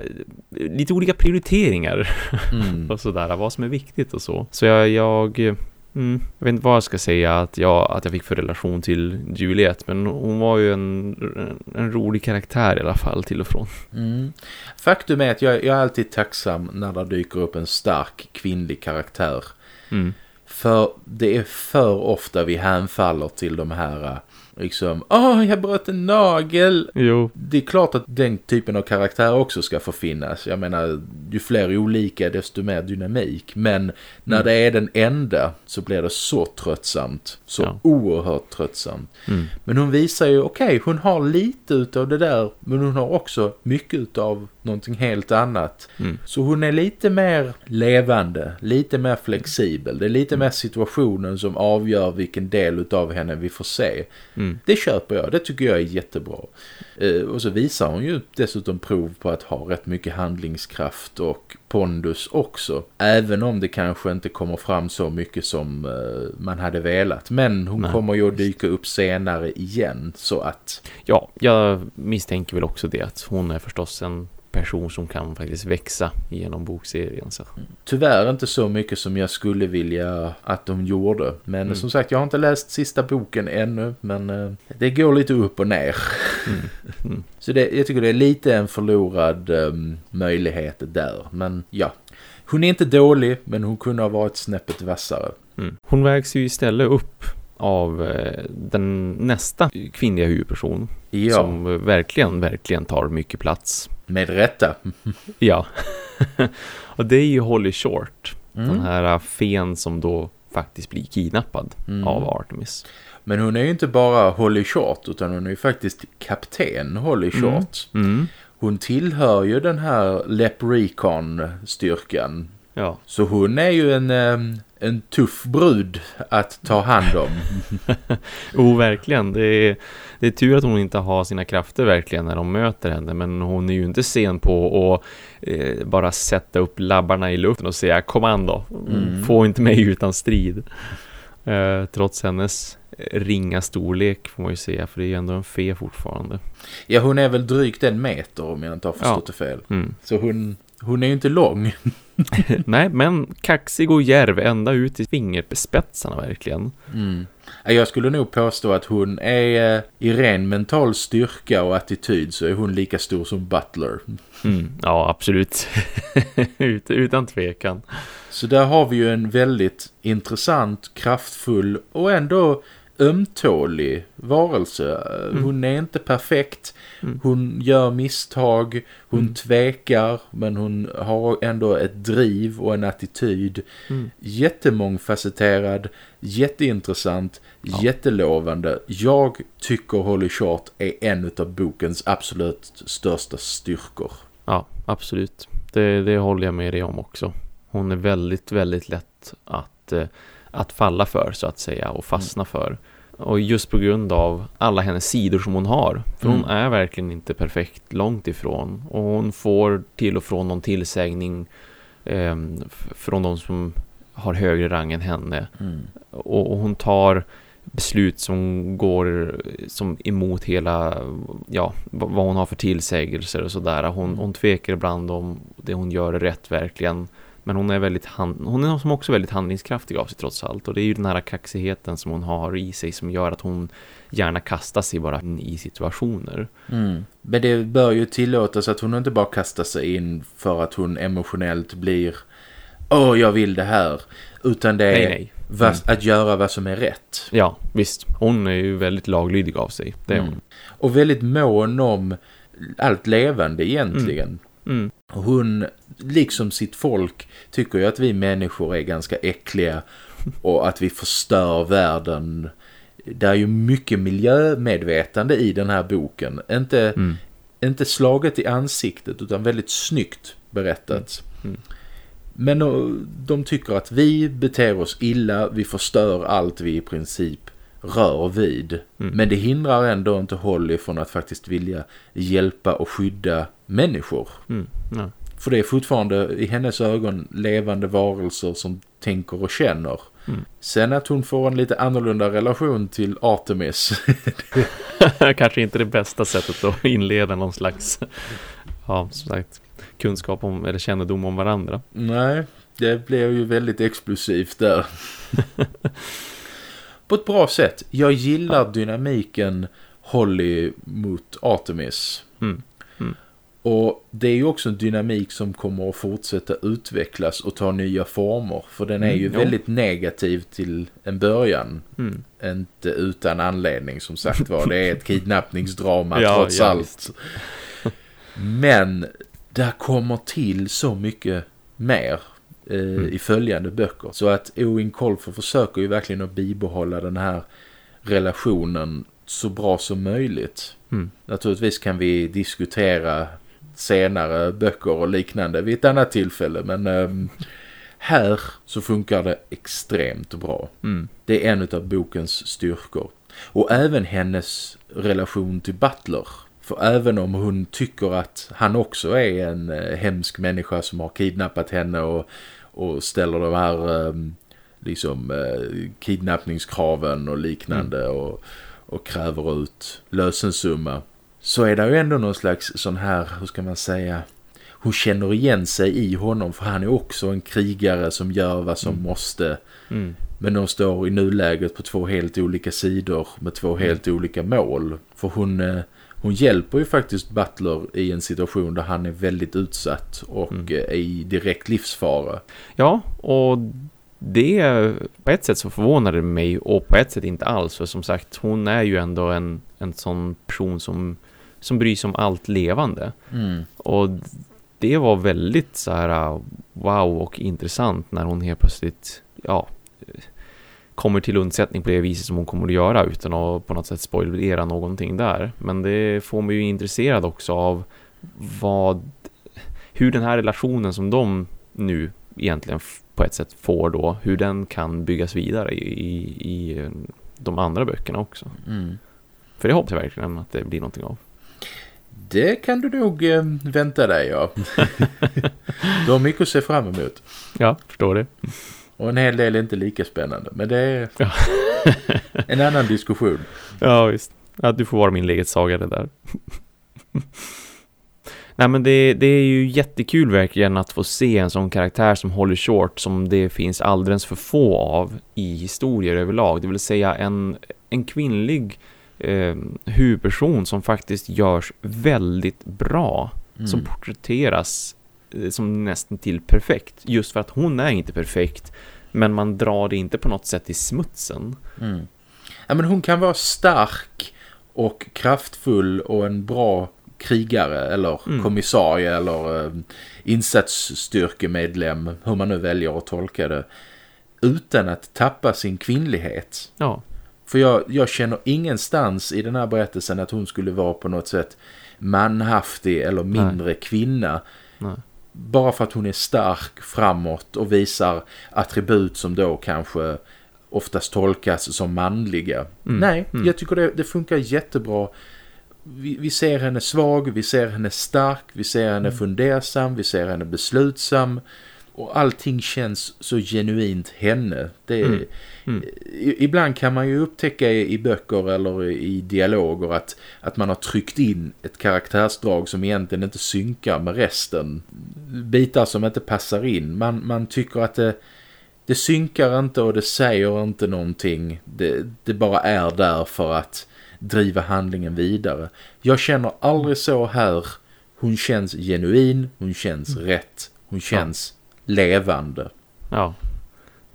lite olika prioriteringar Mm. och sådär, vad som är viktigt och så. Så jag, jag, mm, jag vet inte vad jag ska säga att jag, att jag fick för relation till Juliet, men hon var ju en, en, en rolig karaktär i alla fall till och från. Mm. Faktum är att jag, jag är alltid tacksam när det dyker upp en stark kvinnlig karaktär. Mm. För det är för ofta vi hänfaller till de här liksom, åh jag bröt en nagel. Jo, Det är klart att den typen av karaktär också ska få finnas. Jag menar, ju fler olika desto mer dynamik. Men när Mm. det är den enda så blir det så tröttsamt. Så Ja. oerhört tröttsamt. mm. Men hon visar ju, okej, hon har lite utav det där. Men hon har också mycket utav någonting helt annat. Mm. Så hon är lite mer levande, lite mer flexibel. Det är lite mer situationen som avgör vilken del utav henne vi får se. Mm. Det köper jag, det tycker jag är jättebra. Eh, och så visar hon ju dessutom prov på att ha rätt mycket handlingskraft och pondus också. Även om det kanske inte kommer fram så mycket som eh, man hade velat. Men hon Nej, kommer ju att dyka upp senare igen. Så att, Ja, jag misstänker väl också det att hon är förstås en person som kan faktiskt växa genom bokserien. Så. tyvärr inte så mycket som jag skulle vilja att de gjorde. Men Mm. som sagt, jag har inte läst sista boken ännu. Men eh, det går lite upp och ner. Mm. Mm. Så det, jag tycker det är lite en förlorad um, möjlighet där. Men ja, hon är inte dålig men hon kunde ha varit snäppet vassare. Mm. Hon vägs ju istället upp av eh, den nästa kvinnliga huvudperson Ja, som eh, verkligen, verkligen tar mycket plats. med rätta. Ja, och det är ju Holly Short, den Mm. här eh, fen som då faktiskt blir kidnappad Mm. av Artemis. Men hon är ju inte bara Holly Short utan hon är ju faktiskt kapten Holly Mm. Short. Mm. Hon tillhör ju den här Leprechaun-styrkan. Ja, Så hon är ju en, em, en tuff brud att ta hand om. oh, verkligen. Det är, det är tur att hon inte har sina krafter verkligen när de möter henne, men hon är ju inte sen på att eh, bara sätta upp labbarna i luften och säga kom an då, Mm. få inte mig utan strid. Eh, trots hennes ringa storlek får man ju säga, för det är ju ändå en fe fortfarande. Ja, hon är väl drygt en meter om jag inte har förstått Ja. det fel. Mm. Så hon, hon är ju inte lång. Nej, men kaxig och järv ända ut i fingerspetsarna verkligen. Mm. Jag skulle nog påstå att hon är eh, i ren mental styrka och attityd så är hon lika stor som Butler. Mm, ja, absolut. Ut, utan tvekan. Så där har vi ju en väldigt intressant, kraftfull och ändå ömtålig varelse. Mm. Hon är inte perfekt. Mm. Hon gör misstag. Hon mm. tvekar. Men hon har ändå ett driv och en attityd. Mm. Jättemångfacetterad. Jätteintressant. Ja. Jättelovande. Jag tycker Holly Short är en av bokens absolut största styrkor. Ja, absolut. Det, det håller jag med dig om också. Hon är väldigt, väldigt lätt att eh, att falla för så att säga och fastna mm. för. Och just på grund av alla hennes sidor som hon har. För mm. hon är verkligen inte perfekt långt ifrån. Och hon får till och från någon tillsägning eh, från de som har högre rang än henne. Mm. Och, och, hon tar beslut som går som emot hela, ja, vad hon har för tillsägelser och sådär. Hon, mm. hon tvekar ibland om det hon gör är rätt verkligen. Men hon är väldigt hand, hon är som också väldigt handlingskraftig av sig trots allt. Och det är ju den här kaxigheten som hon har i sig som gör att hon gärna kastar sig bara in i situationer. Mm. Men det bör ju tillåtas att hon inte bara kastar sig in för att hon emotionellt blir Åh, jag vill det här. Utan det är nej, nej. Mm. att göra vad som är rätt. Ja, visst. Hon är ju väldigt laglydig av sig. Det är mm. hon. Och väldigt mån om allt levande egentligen. Mm. Mm. Hon, liksom sitt folk, tycker ju att vi människor är ganska äckliga och att vi förstör världen. Det är ju mycket miljömedvetande i den här boken. Inte, mm. inte slaget i ansiktet utan väldigt snyggt berättat. Mm. Men de tycker att vi beter oss illa, vi förstör allt vi i princip rör vid. Mm. Men det hindrar ändå inte Holly från att faktiskt vilja hjälpa och skydda människor. Mm. Ja. För det är fortfarande i hennes ögon levande varelser som tänker och känner. Mm. Sen att hon får en lite annorlunda relation till Artemis. Kanske inte det bästa sättet att inleda någon slags ja, som sagt, kunskap om eller kännedom om varandra. Nej, det blev ju väldigt explosivt där. På ett bra sätt. Jag gillar ja. dynamiken Holly mot Artemis. Mm. Och det är ju också en dynamik som kommer att fortsätta utvecklas och ta nya former. För den är mm, ju väldigt negativ till en början. Mm. Inte utan anledning som sagt var. Det är ett kidnappningsdrama ja, trots ja, allt. Men där kommer till så mycket mer eh, mm. i följande böcker. Så att Owen Colfer försöker ju verkligen att bibehålla den här relationen så bra som möjligt. Mm. Naturligtvis kan vi diskutera senare böcker och liknande vid ett annat tillfälle. Men um, här så funkar det extremt bra. Mm. Det är en av bokens styrkor. Och även hennes relation till Butler. För även om hon tycker att han också är en uh, hemsk människa som har kidnappat henne och, och ställer de här um, liksom uh, kidnappningskraven och liknande mm. och, och kräver ut lösensumma så är det ju ändå någon slags sån här, hur ska man säga, hon känner igen sig i honom för han är också en krigare som gör vad som mm. måste. Mm. Men de står i nuläget på två helt olika sidor med två mm. helt olika mål. För hon, eh, hon hjälper ju faktiskt Butler i en situation där han är väldigt utsatt och mm. är i direkt livsfara. Ja, och det på ett sätt så förvånar det mig och på ett sätt inte alls. För som sagt, hon är ju ändå en, en sån person som som bryr sig om allt levande. Mm. Och det var väldigt så här wow och intressant när hon helt plötsligt ja, kommer till undsättning på det viset som hon kommer att göra utan att på något sätt spoilera någonting där. Men det får mig ju intresserad också av vad hur den här relationen som de nu egentligen på ett sätt får då, hur den kan byggas vidare i, i, i de andra böckerna också. Mm. För det hoppas jag verkligen att det blir någonting av. Det kan du nog eh, vänta dig, ja. du har mycket att se fram emot. Ja, förstår det. Och en hel del är inte lika spännande. Men det är ja. en annan diskussion. Ja, visst. Att du får vara min legetsagare där. Nej men det, det är ju jättekul verkligen att få se en sån karaktär som Holly Short som det finns alldeles för få av i historier överlag. Det vill säga en, en kvinnlig eh, huvudperson som faktiskt görs väldigt bra. Mm. Som porträtteras som nästan till perfekt. Just för att hon är inte perfekt. Men man drar det inte på något sätt i smutsen. Mm. Ja, men hon kan vara stark och kraftfull och en bra krigare eller Mm. kommissarie eller eh, insatsstyrkemedlem, hur man nu väljer att tolka det, utan att tappa sin kvinnlighet. Ja, För jag, jag känner ingenstans i den här berättelsen att hon skulle vara på något sätt manhaftig eller mindre kvinna. nej. Bara för att hon är stark framåt och visar attribut som då kanske oftast tolkas som manliga. Mm. Nej, Mm. jag tycker det, det funkar jättebra. Vi, vi ser henne svag, vi ser henne stark, vi ser henne Mm. fundersam, vi ser henne beslutsam. Och allting känns så genuint henne. Det, Mm. Mm. Ibland kan man ju upptäcka i, böcker eller i, dialoger att, att man har tryckt in ett karaktärsdrag som egentligen inte synkar med resten. Bitar som inte passar in. Man, man tycker att det, det synkar inte och det säger inte någonting. Det, det bara är där för att driva handlingen vidare. Jag känner aldrig så här. Hon känns genuin, hon känns rätt, hon känns levande. Ja.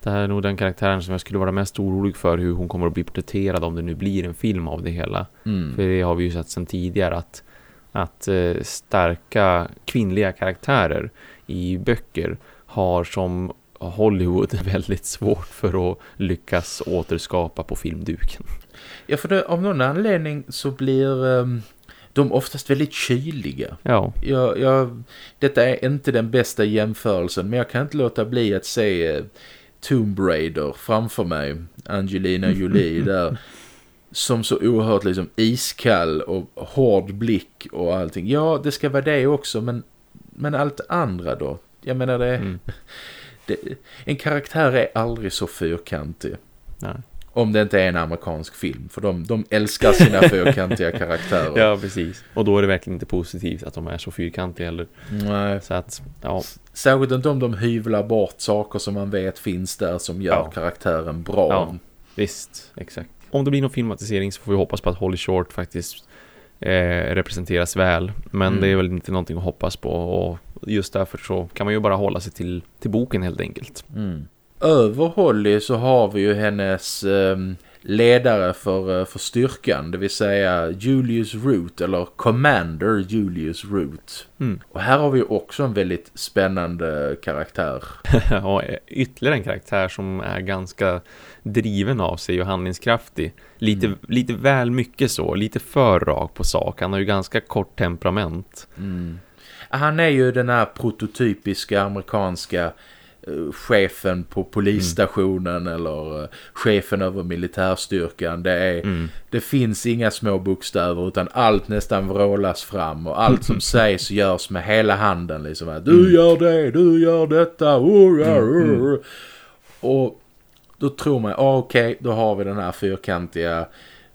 Det här är nog den karaktären som jag skulle vara mest orolig för hur hon kommer att bli porträtterad om det nu blir en film av det hela. Mm. För det har vi ju sett sedan tidigare att, att eh, starka kvinnliga karaktärer i böcker har som Hollywood väldigt svårt för att lyckas återskapa på filmduken. Ja, för det, av någon anledning så blir ehm, de oftast väldigt kyliga. Ja, Jag, jag, detta är inte den bästa jämförelsen, men jag kan inte låta bli att se eh, Tomb Raider framför mig. Angelina Jolie där. Som så oerhört liksom iskall och hård blick och allting. Ja, det ska vara det också, men, men allt andra då? Jag menar det, mm. det... En karaktär är aldrig så fyrkantig. Nej. Om det inte är en amerikansk film. För de, de älskar sina fyrkantiga karaktärer. ja, precis. Och då är det verkligen inte positivt att de är så fyrkantiga heller. Nej, Så att, ja, särskilt inte om de hyvlar bort saker som man vet finns där som gör Ja. karaktären bra. Ja. visst, exakt. Om det blir någon filmatisering så får vi hoppas på att Holly Short faktiskt eh, representeras väl. Men Mm. det är väl inte någonting att hoppas på. Och just därför så kan man ju bara hålla sig till, till boken helt enkelt. Mm. Över Holly så har vi ju hennes ehm, ledare för, eh, för styrkan. Det vill säga Julius Root eller Commander Julius Root. Mm. Och här har vi också en väldigt spännande karaktär. och ytterligare en karaktär som är ganska driven av sig och handlingskraftig. Lite, Mm. lite väl mycket så, lite för rak på sak. Han har ju ganska kort temperament. Mm. Han är ju den här prototypiska amerikanska eh, chefen på polisstationen eller eh, chefen över militärstyrkan. Det, är, Mm. det finns inga små bokstäver utan allt nästan vrålas fram och allt som sägs görs med hela handen. Liksom, att, du Mm. gör det, du gör detta. Uh, Mm, mm. uh. Och då tror man, ah, okej, då har vi den här fyrkantiga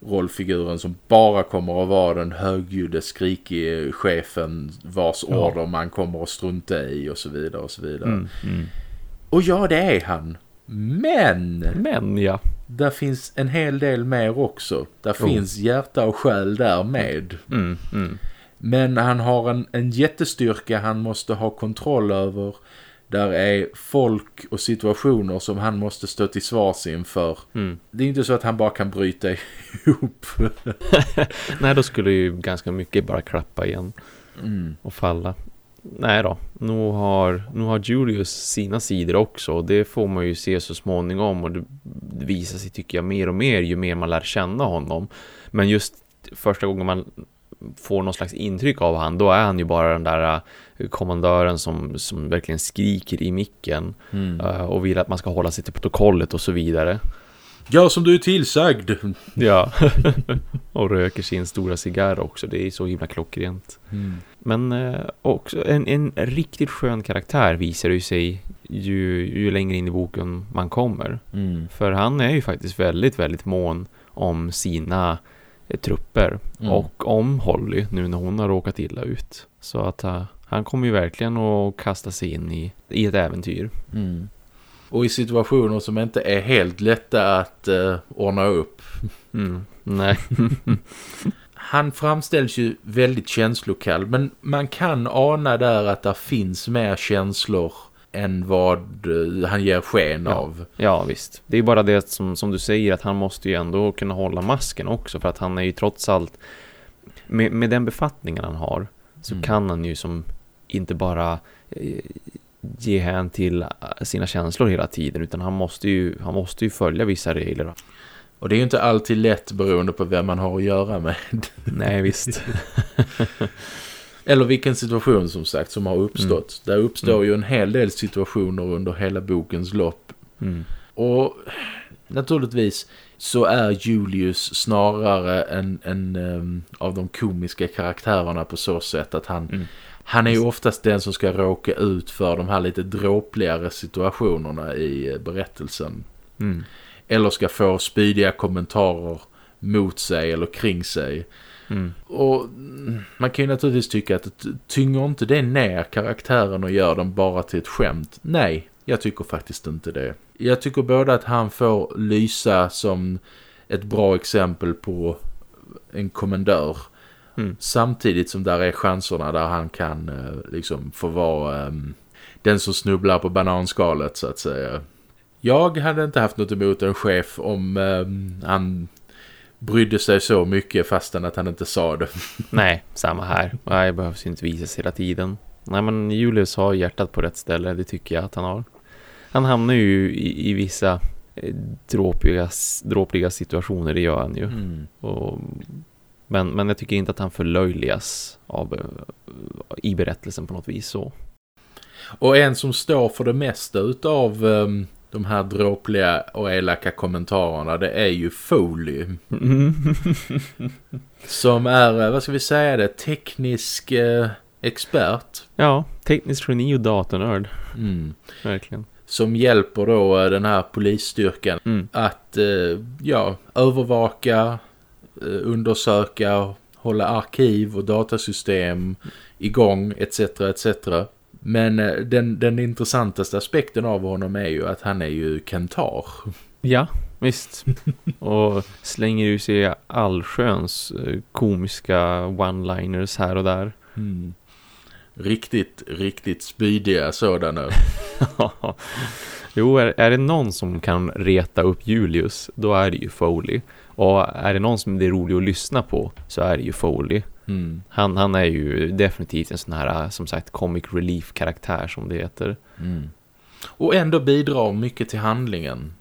rollfiguren som bara kommer att vara den högljudde, skrikige chefen vars Ja. order man kommer att strunta i och så vidare och så vidare. Mm. Mm. Och ja, det är han. Men Men ja, där finns en hel del mer också. Där Oh. finns hjärta och själ där med. mm. Mm. Men han har en, en jättestyrka han måste ha kontroll över. Där är folk och situationer som han måste stå till svars inför. Mm. Det är inte så att han bara kan bryta ihop. Nej, då skulle ju ganska mycket bara klappa igen Mm. och falla. Nej då, nu har, nu har Julius sina sidor också. Det får man ju se så småningom och det visar sig tycker jag mer och mer ju mer man lär känna honom. Men just första gången man får någon slags intryck av han, då är han ju bara den där eh, kommandören som, som verkligen skriker i micken Mm. eh, och vill att man ska hålla sig till protokollet och så vidare. Gör som du är tillsagd. Ja, och röker sin stora cigarr också. Det är så himla klockrent. Mm. Men eh, också en, en riktigt skön karaktär visar ju sig ju, ju längre in i boken man kommer. Mm. För han är ju faktiskt väldigt, väldigt mån om sina eh, trupper Mm. och om Holly nu när hon har råkat illa ut. Så att uh, han kommer ju verkligen att kasta sig in i, i ett äventyr. Mm. Och i situationer som inte är helt lätta att eh, ordna upp. Mm. Nej. Han framställs ju väldigt känslokall men man kan ana där att det finns mer känslor än vad eh, han ger sken Ja. av. ja visst. Det är bara det som, som du säger att han måste ju ändå kunna hålla masken också för att han är ju trots allt med, med den befattningen han har så Mm. kan han ju som inte bara eh, ge hän till eh, sina känslor hela tiden utan han måste ju, han måste ju följa vissa regler. Och det är ju inte alltid lätt beroende på vem man har att göra med. Nej visst. Eller vilken situation som sagt som har uppstått. Där uppstår Mm. ju en hel del situationer under hela bokens lopp. Mm. Och naturligtvis så är Julius snarare en, en em, av de komiska karaktärerna på så sätt att han, Mm. Han är ju oftast den som ska råka ut för de här lite dråpligare situationerna i eh, berättelsen. Mm. Eller ska få spydiga kommentarer mot sig eller kring sig. Mm. Och mm, man kan ju naturligtvis tycka att tynger inte det ner karaktären och gör den bara till ett skämt. Nej, jag tycker faktiskt inte det. Jag tycker både att han får lysa som ett bra exempel på en kommendör. Mm. Samtidigt som där är chanserna där han kan eh, liksom få vara ehm, den som snubblar på bananskalet så att säga. Jag hade inte haft något emot en chef om ehm, han brydde sig så mycket fastän att han inte sa det. Nej, samma här. Nej, behövs inte visas hela tiden. Nej, men Julius har hjärtat på rätt ställe, det tycker jag att han har. Han hamnar ju i, i vissa eh, dråpliga, dråpliga situationer, det gör han ju. Mm. Och, men, men jag tycker inte att han förlöjligas av, eh, i berättelsen på något vis så. Och en som står för det mesta utav ehm, de här dråpliga och elaka kommentarerna det är ju Foley. Som är, eh, vad ska vi säga det, teknisk eh, expert. ja, tekniskt geni och datornörd, Mm. verkligen. Som hjälper då eh, den här polisstyrkan Mm. att eh, ja, övervaka, undersöka, hålla arkiv och datasystem igång etc. etc. Men eh, den, den intressantaste aspekten av honom är ju att han är ju kentar. Ja, visst. Och slänger ju sig allsköns eh, komiska one-liners här och där. Mm. Riktigt, riktigt spydiga sådana. jo, är, är det någon som kan reta upp Julius, då är det ju Foley. Och är det någon som det är rolig att lyssna på, så är det ju Foley. Mm. Han, han är ju definitivt en sån här, som sagt, comic relief-karaktär som det heter. Mm. Och ändå bidrar mycket till handlingen.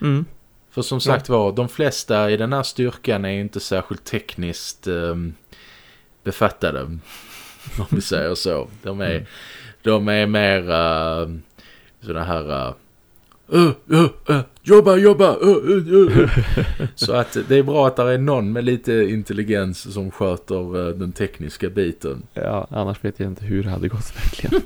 Mm. För som sagt var, de flesta i den här styrkan är inte särskilt tekniskt um, befattade. Om vi säger så. De är, Mm. de är mer uh, sådana här... Uh, uh, uh, uh, jobba, jobba! Så att det är bra att det är någon med lite intelligens som sköter den tekniska biten. Ja, annars vet jag inte hur det hade gått verkligen.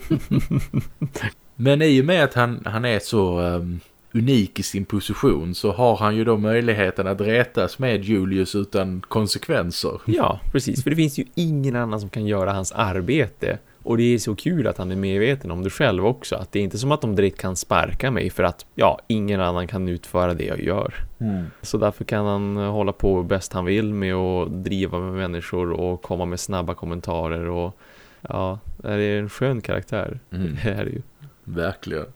Men i och med att han, han är så um, unik i sin position så har han ju då möjligheten att retas med Julius utan konsekvenser. ja, precis. För det finns ju ingen annan som kan göra hans arbete. Och det är så kul att han är medveten om det själv också. Att det är inte som att de direkt kan sparka mig för att, ja, ingen annan kan utföra det jag gör. Så därför kan han eh, hålla på bäst han vill med att driva med människor och komma med snabba kommentarer och ja, det är en skön karaktär. Mm. Det är det ju. Verkligen.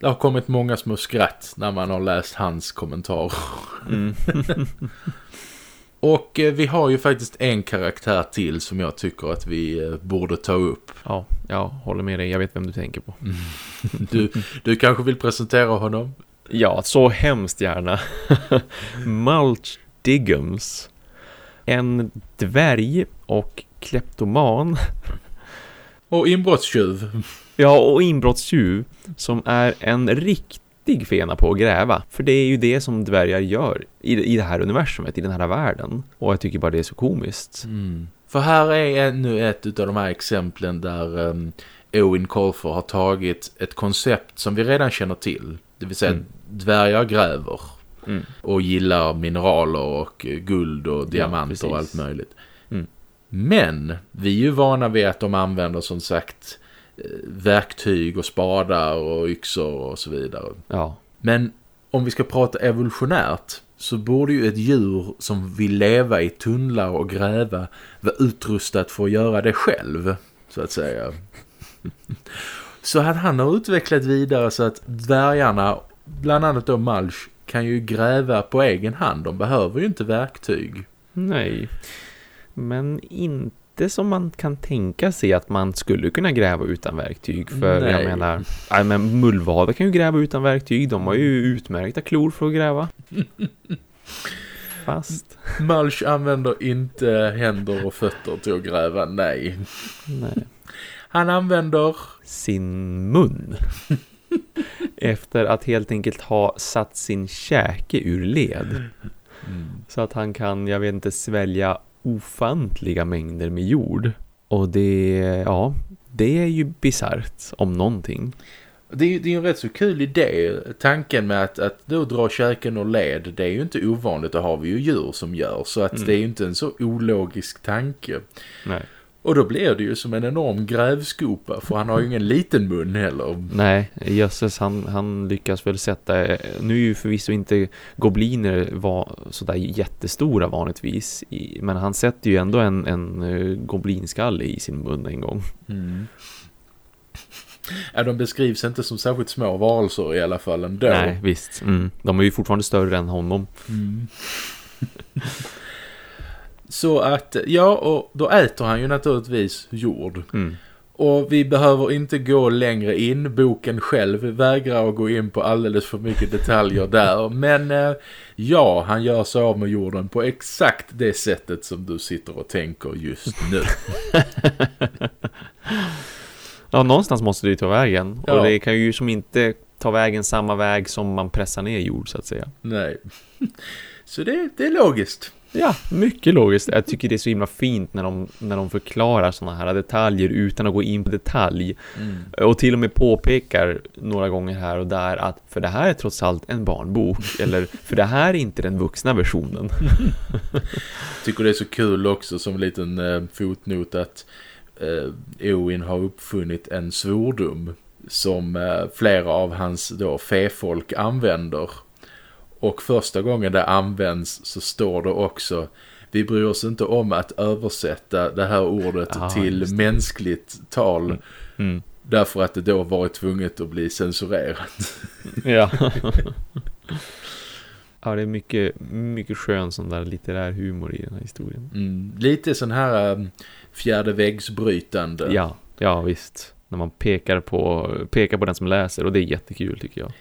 Det har kommit många små skratt när man har läst hans kommentarer. Mm. Och eh, vi har ju faktiskt en karaktär till som jag tycker att vi eh, borde ta upp. Ja, jag håller med dig. Jag vet vem du tänker på. Du, du kanske vill presentera honom? Ja, så hemskt gärna. Mulch Diggums. En dvärg och kleptoman. Och inbrottstjuv. Ja, och inbrottstjuv som är en riktig fena på att gräva. För det är ju det som dvärgar gör i, i det här universumet, i den här världen. Och jag tycker bara det är så komiskt. Mm. För här är ännu ett av de här exemplen där um, Owen Colfer har tagit ett koncept som vi redan känner till. Det vill säga Mm. dvärgar gräver. Mm. Och gillar mineraler och guld och diamanter och precis. allt möjligt. Mm. Men vi är ju vana vid att de använder som sagt verktyg och spadar och yxor och så vidare. Ja. Men om vi ska prata evolutionärt så borde ju ett djur som vill leva i tunnlar och gräva vara utrustat för att göra det själv, så att säga. Så att han har utvecklat vidare så att dvärgarna, bland annat då Mulch, kan ju gräva på egen hand. De behöver ju inte verktyg. Nej. Men inte som man kan tänka sig att man skulle kunna gräva utan verktyg. För Nej. jag menar, nej, men mullvader kan ju gräva utan verktyg. De har ju utmärkta klor för att gräva. Fast, Mulch använder inte händer och fötter till att gräva, nej. nej. Han använder... Sin mun. Efter att helt enkelt ha satt sin käke ur led. Så att han kan, jag vet inte, svälja ofantliga mängder med jord. Och det, ja, det är ju bisarrt om någonting. Det är, ju- det är en rätt så kul idé. Tanken med att, att då dra käken och led, det är ju inte ovanligt. Det har vi ju djur som gör. Så att Mm. det är ju inte en så ologisk tanke. Nej. Och då blir det ju som en enorm grävskopa. För han har ju ingen liten mun heller. Nej, jösses, han, han lyckas väl sätta, nu är ju förvisso inte gobliner var sådär jättestora vanligtvis, i, men han sätter ju ändå en, en eh, goblinskalle i sin mun en gång. Mm. Ja, de beskrivs inte som särskilt små varelser i alla fall ändå. Nej, visst. Mm. De är ju fortfarande större än honom. Mm. Så att, ja, och då äter han ju naturligtvis jord. Mm. Och vi behöver inte gå längre in. Boken själv vägrar att gå in på alldeles för mycket detaljer där. Men eh, ja, han gör sig av med jorden på exakt det sättet som du sitter och tänker just nu. Ja, någonstans måste det ju ta vägen. Ja. Och det kan ju som inte ta vägen samma väg som man pressar ner jord så att säga. Nej. Så det, det är logiskt. Ja, mycket logiskt. Jag tycker det är så himla fint när de, när de förklarar sådana här detaljer utan att gå in på detalj. Och till och med påpekar några gånger här och där att för det här är trots allt en barnbok. eller för det här är inte den vuxna versionen. Tycker det är så kul också som en liten eh, fotnot att eh, Owen har uppfunnit en svordom som eh, flera av hans då fefolk använder. Och första gången det används så står det också vi bryr oss inte om att översätta det här ordet Ja, till mänskligt tal Mm. därför att det då varit tvunget att bli censurerat. Ja. ja, det är mycket, mycket skön sån där litterär humor i den här historien. Mm, lite sån här um, fjärde väggsbrytande. Ja, ja visst. När man pekar på, pekar på den som läser och det är jättekul tycker jag.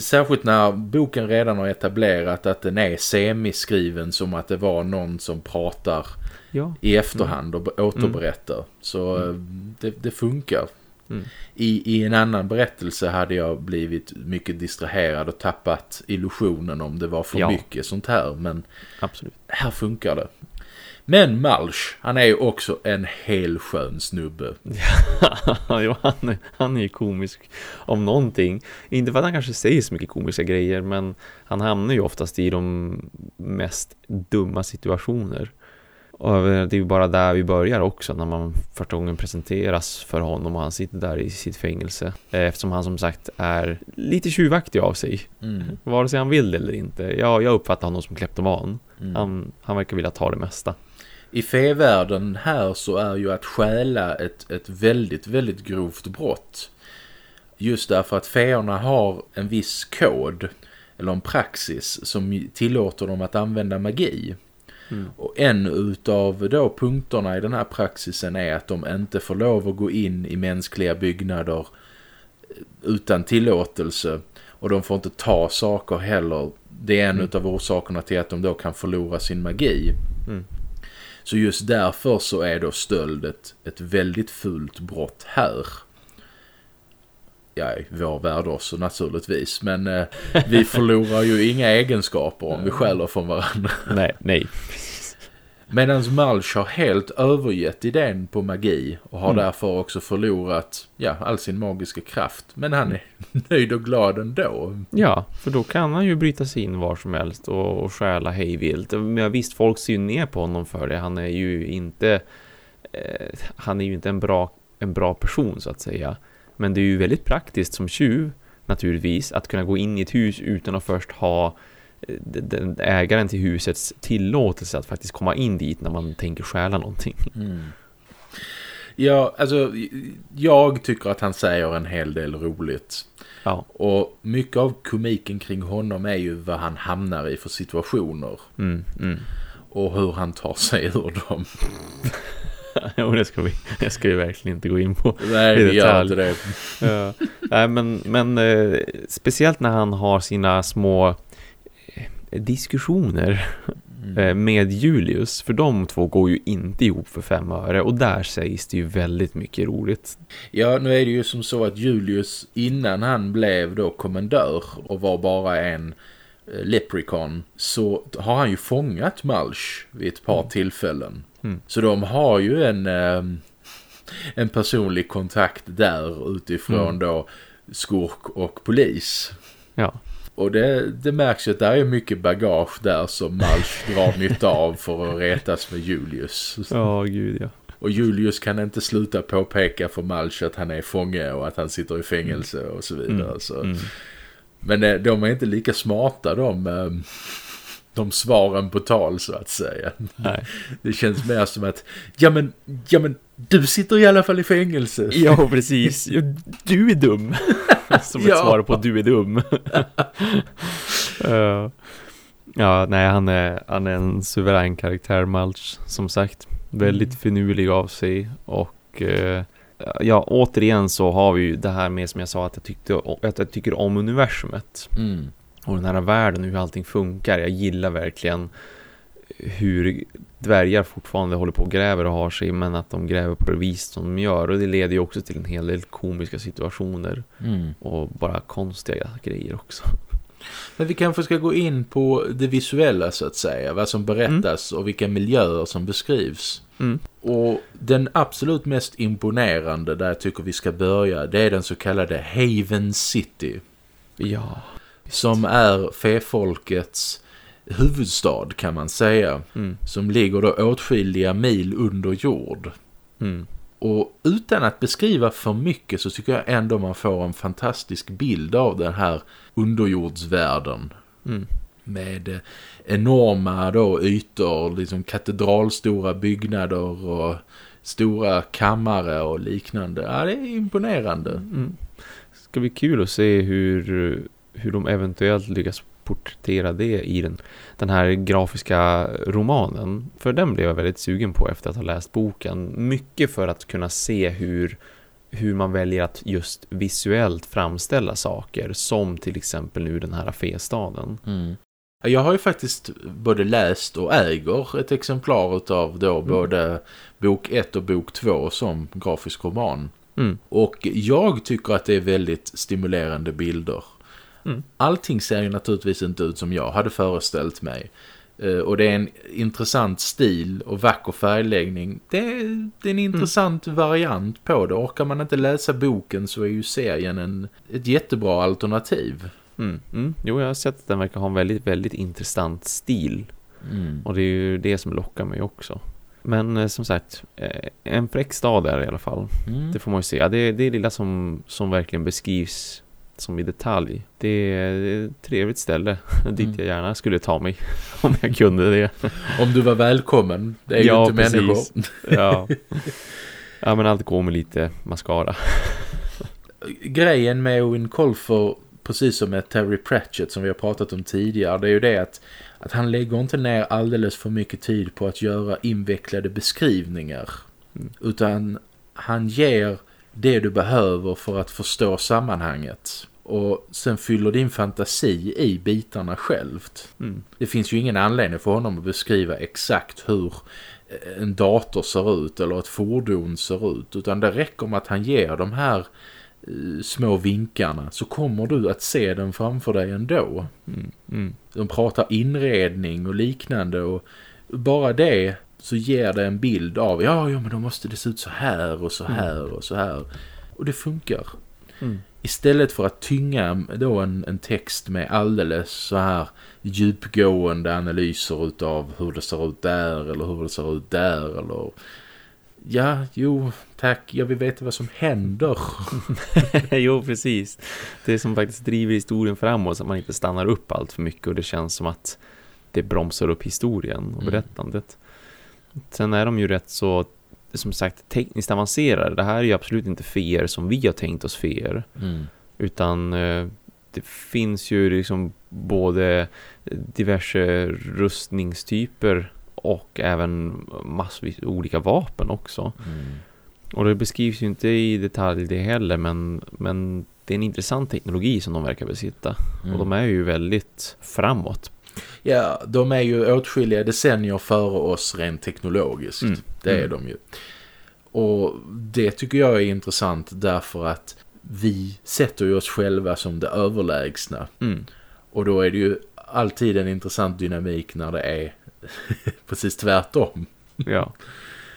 Särskilt när boken redan har etablerat att den är semiskriven som att det var någon som pratar Ja. i efterhand och be- återberättar. Så eh, det, det funkar. Mm. I, I en annan berättelse hade jag blivit mycket distraherad och tappat illusionen om det var för Ja. mycket sånt här. Men Absolut. här funkar det. Men Mulch, han är ju också en hel skön snubbe. jo, han, är, han är ju komisk om någonting. Inte för att han kanske säger så mycket komiska grejer, men han hamnar ju oftast i de mest dumma situationer. Och det är ju bara där vi börjar också, när man första gången presenteras för honom och han sitter där i sitt fängelse. Eh, Eftersom han som sagt är lite tjuvaktig av sig, Mm. vare sig han vill eller inte. Ja, jag uppfattar honom som kleptoman. Mm. Han, han verkar vilja ta det mesta. I fevärlden här så är ju att stjäla ett, ett väldigt, väldigt grovt brott. Just därför att feorna har en viss kod, eller en praxis, som tillåter dem att använda magi. Mm. Och en utav då punkterna i den här praxisen är att de inte får lov att gå in i mänskliga byggnader utan tillåtelse. Och de får inte ta saker heller. Det är en Mm. utav orsakerna till att de då kan förlora sin magi. Mm. Så just därför så är då stöld ett, ett väldigt fult brott här. Ja, i vår värld också naturligtvis. Men eh, vi förlorar ju inga egenskaper om vi skäller från varandra. Nej, nej. Medan Mulch har helt övergett idén på magi och har Mm. därför också förlorat ja, all sin magiska kraft. Men han är nöjd och glad ändå. Ja, för då kan han ju bryta sig in var som helst och, och stjäla hejvilt. Men visst, folk ser ju ner på honom för det. Han är ju inte, eh, han är ju inte en bra, en bra person så att säga. Men det är ju väldigt praktiskt som tjuv naturligtvis att kunna gå in i ett hus utan att först ha eh, den ägaren till husets tillåtelse att faktiskt komma in dit när man tänker stjäla någonting. Ja, alltså jag tycker att han säger en hel del roligt. Ja, Och mycket av komiken kring honom är ju vad han hamnar i för situationer. mm, mm. Och hur han tar sig ur dem. Jo, det ska vi, det ska vi verkligen inte gå in på. Nej, I detalj. inte det. Ja. Nej, men, men eh, speciellt när han har sina små eh, diskussioner Mm. eh, med Julius. För de två går ju inte ihop för fem öre. Och där sägs det ju väldigt mycket roligt. Ja, nu är det ju som så att Julius innan han blev då kommendör och var bara en eh, leprechaun så har han ju fångat Mulch vid ett par tillfällen. Mm. Så de har ju en, eh, en personlig kontakt där utifrån Mm. då skurk och polis. Ja, Och det, det märks ju att det är mycket bagage där som Mulch drar nytta av för att retas med Julius. ja gud ja. Och Julius kan inte sluta påpeka för Mulch att han är fånge och att han sitter i fängelse och så vidare. Mm, Så. mm. Men eh, de är inte lika smarta de, eh, de svaren på tal så att säga. Nej. Det känns mer som att, ja men, ja men du sitter i alla fall i fängelse. Ja, precis. Du är dum. Som ett Ja. svar på du är dum. Eh, ja, nej, han är, han är en suverän karaktär, Mulch, som sagt. Väldigt Mm. finurlig av sig och eh, ja, återigen så har vi ju det här med som jag sa att jag, tyckte, att jag tycker om universumet Mm. Och den här världen, hur allting funkar. Jag gillar verkligen hur dvärgar fortfarande håller på och gräver och har sig, men att de gräver på det vis som de gör. Och det leder ju också till en hel del komiska situationer Mm. och bara konstiga grejer också. Men vi kanske ska gå in på det visuella så att säga. Vad som berättas och vilka miljöer som beskrivs. Mm. Och den absolut mest imponerande där jag tycker vi ska börja det är den så kallade Haven City. Ja. Som är fefolkets huvudstad kan man säga. Mm. Som ligger då åtskilliga mil under jord. Mm. Och utan att beskriva för mycket så tycker jag ändå man får en fantastisk bild av den här underjordsvärlden. Mm. Med eh, enorma då ytor, liksom katedralstora byggnader och stora kammare och liknande. Ja, det är imponerande. Mm. Det ska bli kul att se hur, hur de eventuellt lyckas porträttera det i den, den här grafiska romanen. För den blev jag väldigt sugen på efter att ha läst boken. Mycket för att kunna se hur, hur man väljer att just visuellt framställa saker. Som till exempel nu den här festaden. Mm. Jag har ju faktiskt både läst och äger ett exemplar av då Mm. både bok 1 och bok 2 som grafisk roman. Mm. Och jag tycker att det är väldigt stimulerande bilder. Mm. Allting ser ju naturligtvis inte ut som jag hade föreställt mig. Eh, Och det är en intressant stil och vacker färgläggning. Det är, det är en intressant variant på det. Orkar man inte läsa boken så är ju serien en, ett jättebra alternativ. Mm. Mm. Jo, jag har sett att den verkar ha en väldigt, väldigt intressant stil. Mm. Och det är ju det som lockar mig också. Men eh, som sagt, eh, en fräck stad är det i alla fall. Mm. Det får man ju se. Ja, det, det är lilla som, som verkligen beskrivs som i detalj. Det är, ett trevligt ställe dit Mm. jag gärna skulle ta mig om jag kunde det. Om du var välkommen. Det är Ja, ju inte precis. människor. Ja. ja, men allt går med lite mascara. Grejen med Owen Colfer, precis som med Terry Pratchett som vi har pratat om tidigare, det är ju det att, att han lägger inte ner alldeles för mycket tid på att göra invecklade beskrivningar. Mm. Utan han ger det du behöver för att förstå sammanhanget. Och sen fyller din fantasi i bitarna självt. Mm. Det finns ju ingen anledning för honom att beskriva exakt hur en dator ser ut eller ett fordon ser ut. Utan det räcker med att han ger de här eh, små vinkarna så kommer du att se den framför dig ändå. Mm. Mm. De pratar inredning och liknande och bara det så ger det en bild av ja, ja men då måste det se ut så här och så här och så här. Och det funkar. Mm. Istället för att tynga då en, en text med alldeles så här djupgående analyser utav hur det ser ut där eller hur det ser ut där eller ja, jo, tack, jag vill veta vad som händer. jo, precis. Det som faktiskt driver historien framåt så att man inte stannar upp allt för mycket och det känns som att det bromsar upp historien och berättandet. Mm. Sen är de ju rätt så som sagt tekniskt avancerade. Det här är ju absolut inte feer som vi har tänkt oss feer. Mm. Utan eh, det finns ju liksom både diverse rustningstyper och även massvis olika vapen också. Mm. Och det beskrivs ju inte i detalj det heller men, men det är en intressant teknologi som de verkar besitta. Mm. Och de är ju väldigt framåt. Ja, de är ju åtskilliga decennier före oss rent teknologiskt. Mm. Det är mm. de ju. Och det tycker jag är intressant därför att vi sätter ju oss själva som det överlägsna. Mm. Och då är det ju alltid en intressant dynamik när det är precis tvärtom. Ja.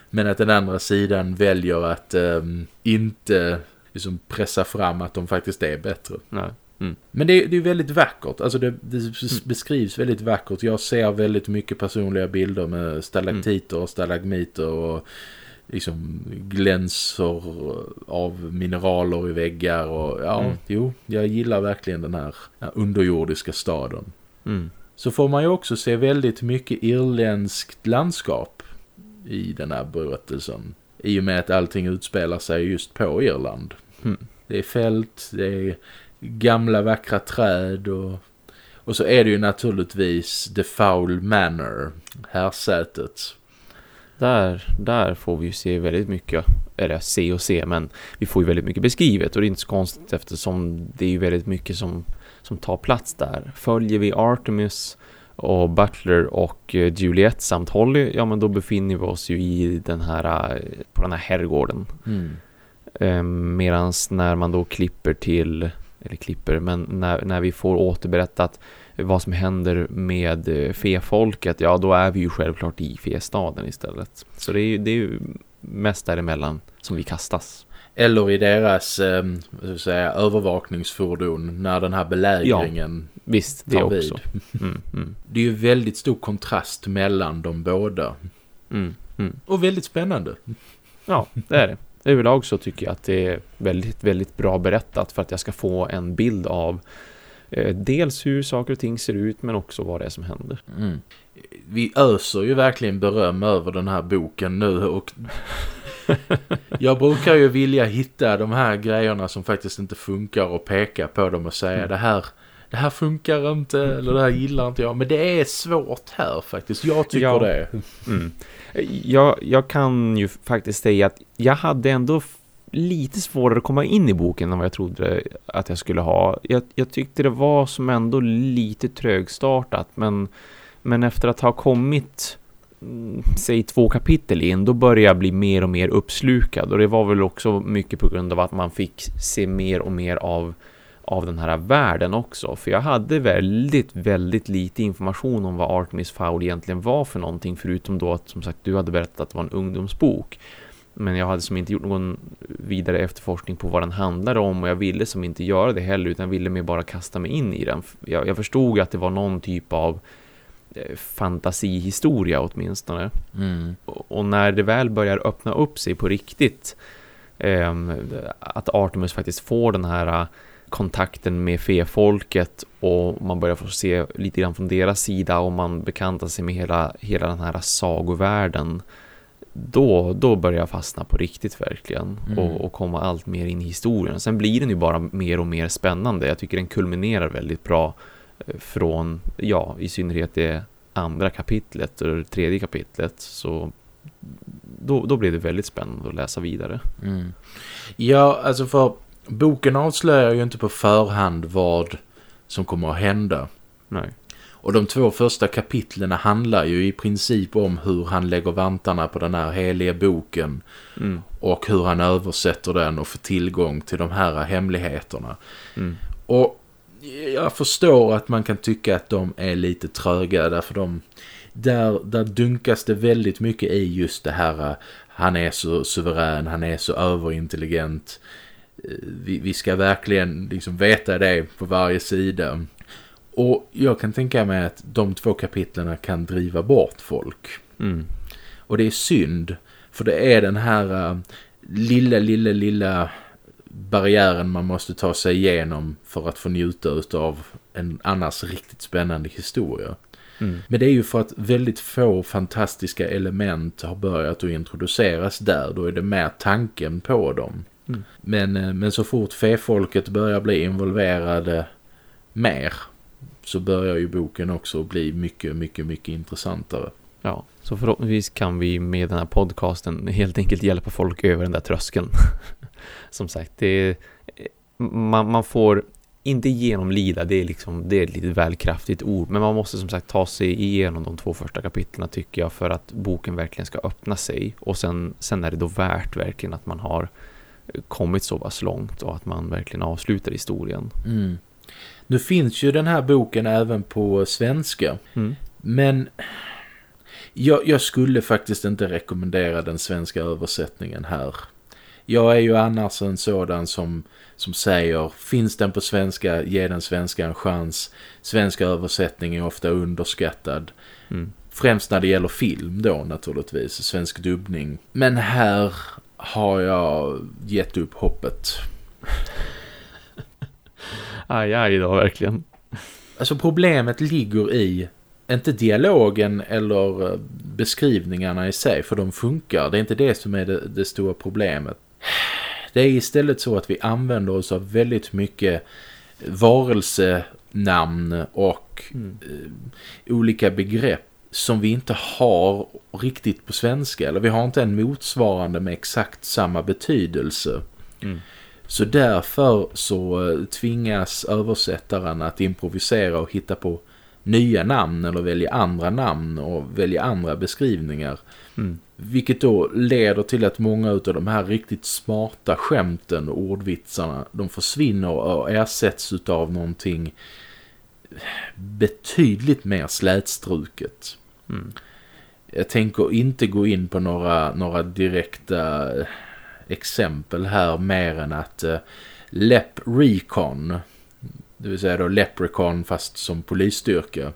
Men att den andra sidan väljer att um, inte liksom pressa fram att de faktiskt är bättre. Nej. Mm. Men det, det är väldigt vackert. Alltså det, det mm. beskrivs väldigt vackert. Jag ser väldigt mycket personliga bilder med stalaktiter och stalagmiter och liksom glänser av mineraler i väggar och ja, mm. jo, jag gillar verkligen den här underjordiska staden. Mm. Så får man ju också se väldigt mycket irländskt landskap i den här berättelsen. I och med att allting utspelar sig just på Irland. Mm. Det är fält, det är gamla vackra träd och, och så är det ju naturligtvis The Foul Manor, härsätet. Där, där får vi ju se väldigt mycket, eller se och se, men vi får ju väldigt mycket beskrivet och det är inte så konstigt eftersom det är ju väldigt mycket som, som tar plats där. Följer vi Artemis och Butler och eh, Juliet samt Holly, ja men då befinner vi oss ju i den här, eh, på den här herrgården. Mm. Ehm, medans när man då klipper till, eller klipper, men när, när vi får återberättat vad som händer med eh, fefolket, ja då är vi ju självklart i festaden istället. Så det är, det är ju mest däremellan som vi kastas. Eller i deras eh, säga, övervakningsfordon när den här belägringen ja, visst, det tar också. Mm, mm. Det är ju väldigt stor kontrast mellan de båda. Mm, mm, Och väldigt spännande. Ja, det är det. Överlag så tycker jag att det är väldigt, väldigt bra berättat för att jag ska få en bild av Eh, dels hur saker och ting ser ut men också vad det är som händer. Mm. Vi öser ju verkligen beröm över den här boken nu och jag brukar ju vilja hitta de här grejerna som faktiskt inte funkar och peka på dem och säga mm. det här det här funkar inte eller det här gillar inte jag. Men det är svårt här faktiskt. Jag tycker ja. det. Mm. Jag, jag kan ju faktiskt säga att jag hade ändå lite svårare att komma in i boken än vad jag trodde att jag skulle ha. Jag, jag tyckte det var som ändå lite trögstartat men, men efter att ha kommit mm, säg två kapitel in, då började jag bli mer och mer uppslukad och det var väl också mycket på grund av att man fick se mer och mer av av den här världen också. För jag hade väldigt, väldigt lite information om vad Artemis Fowl egentligen var för någonting. Förutom då att som sagt du hade berättat att det var en ungdomsbok. Men jag hade som inte gjort någon vidare efterforskning på vad den handlade om och jag ville som inte göra det heller utan ville mer bara kasta mig in i den. Jag, jag förstod att det var någon typ av eh, fantasihistoria åtminstone. Mm. Och, och, när det väl börjar öppna upp sig på riktigt eh, att Artemis faktiskt får den här kontakten med fefolket och man börjar få se lite grann från deras sida och man bekantar sig med hela, hela den här sagovärlden då, då börjar jag fastna på riktigt verkligen mm. och, och, komma allt mer in i historien. Sen blir den ju bara mer och mer spännande. Jag tycker den kulminerar väldigt bra eh, från, ja, i synnerhet det andra kapitlet och det tredje kapitlet. Så då, då blev det väldigt spännande att läsa vidare. Mm. Ja, alltså för boken avslöjar ju inte på förhand vad som kommer att hända. Nej. Och de två första kapitlerna handlar ju i princip om hur han lägger vantarna på den här heliga boken. Mm. Och hur han översätter den och får tillgång till de här hemligheterna. Mm. Och jag förstår att man kan tycka att de är lite tröga därför de, där, där dunkas det väldigt mycket i just det här han är så suverän, han är så överintelligent. Vi, vi ska verkligen liksom veta det på varje sida. Och jag kan tänka mig att de två kapitlerna kan driva bort folk. Mm. Och det är synd. För det är den här uh, lilla, lilla, lilla barriären man måste ta sig igenom för att få njuta av en annars riktigt spännande historia. Mm. Men det är ju för att väldigt få fantastiska element har börjat att introduceras där. Då är det mer tanken på dem. Mm. Men, eh, men så fort fefolket börjar bli involverade mer så börjar ju boken också bli mycket, mycket, mycket intressantare. Ja, så förhoppningsvis kan vi med den här podcasten helt enkelt hjälpa folk över den där tröskeln. Som sagt, det är, eh, man, man får inte genomlida, det är liksom det är ett lite väl kraftigt ord, men man måste som sagt ta sig igenom de två första kapitlen tycker jag för att boken verkligen ska öppna sig och sen, sen är det då värt verkligen att man har kommit så pass långt och att man verkligen avslutar historien. Mm. Nu finns ju den här boken även på svenska, mm. men jag, jag skulle faktiskt inte rekommendera den svenska översättningen här. Jag är ju annars en sådan som, som säger, finns den på svenska, ge den svenska en chans. Svenska översättning är ofta underskattad. Mm. Främst när det gäller film då naturligtvis, svensk dubbning. Men här har jag gett upp hoppet. aj, aj då, verkligen. Alltså problemet ligger i inte dialogen eller beskrivningarna i sig, för de funkar. Det är inte det som är det, det stora problemet. Det är istället så att vi använder oss av väldigt mycket varelsenamn och mm. eh, olika begrepp som vi inte har riktigt på svenska. Eller vi har inte en motsvarande med exakt samma betydelse. Mm. Så därför så eh, tvingas översättaren att improvisera och hitta på nya namn eller välja andra namn och välja andra beskrivningar. Mm. Vilket då leder till att många av de här riktigt smarta skämten och ordvitsarna de försvinner och ersätts av någonting betydligt mer slätstruket. Mm. Jag tänker inte gå in på några, några direkta exempel här mer än att uh, Lep Recon, det vill säga då Leprechaun fast som polisstyrka,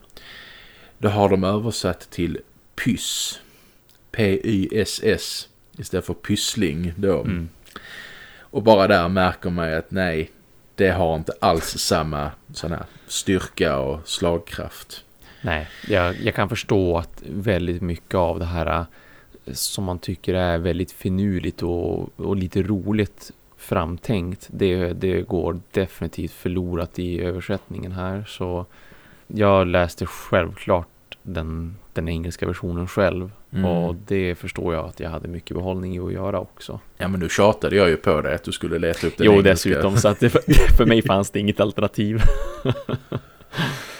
då har de översatt till Pyss. P-Y-S-S istället för Pyssling då. Mm. Och bara där märker man att nej, det har inte alls samma sån här styrka och slagkraft. Nej, jag, jag kan förstå att väldigt mycket av det här eh, som man tycker är väldigt finurligt och, och lite roligt framtänkt, det, det går definitivt förlorat i översättningen här. Så jag läste självklart den, den engelska versionen själv. Mm. Och det förstår jag att jag hade mycket behållning i att göra också. Ja men nu tjatade jag ju på dig att du skulle leta upp den jo, engelska. Jo dessutom, så att det, för mig fanns det inget alternativ.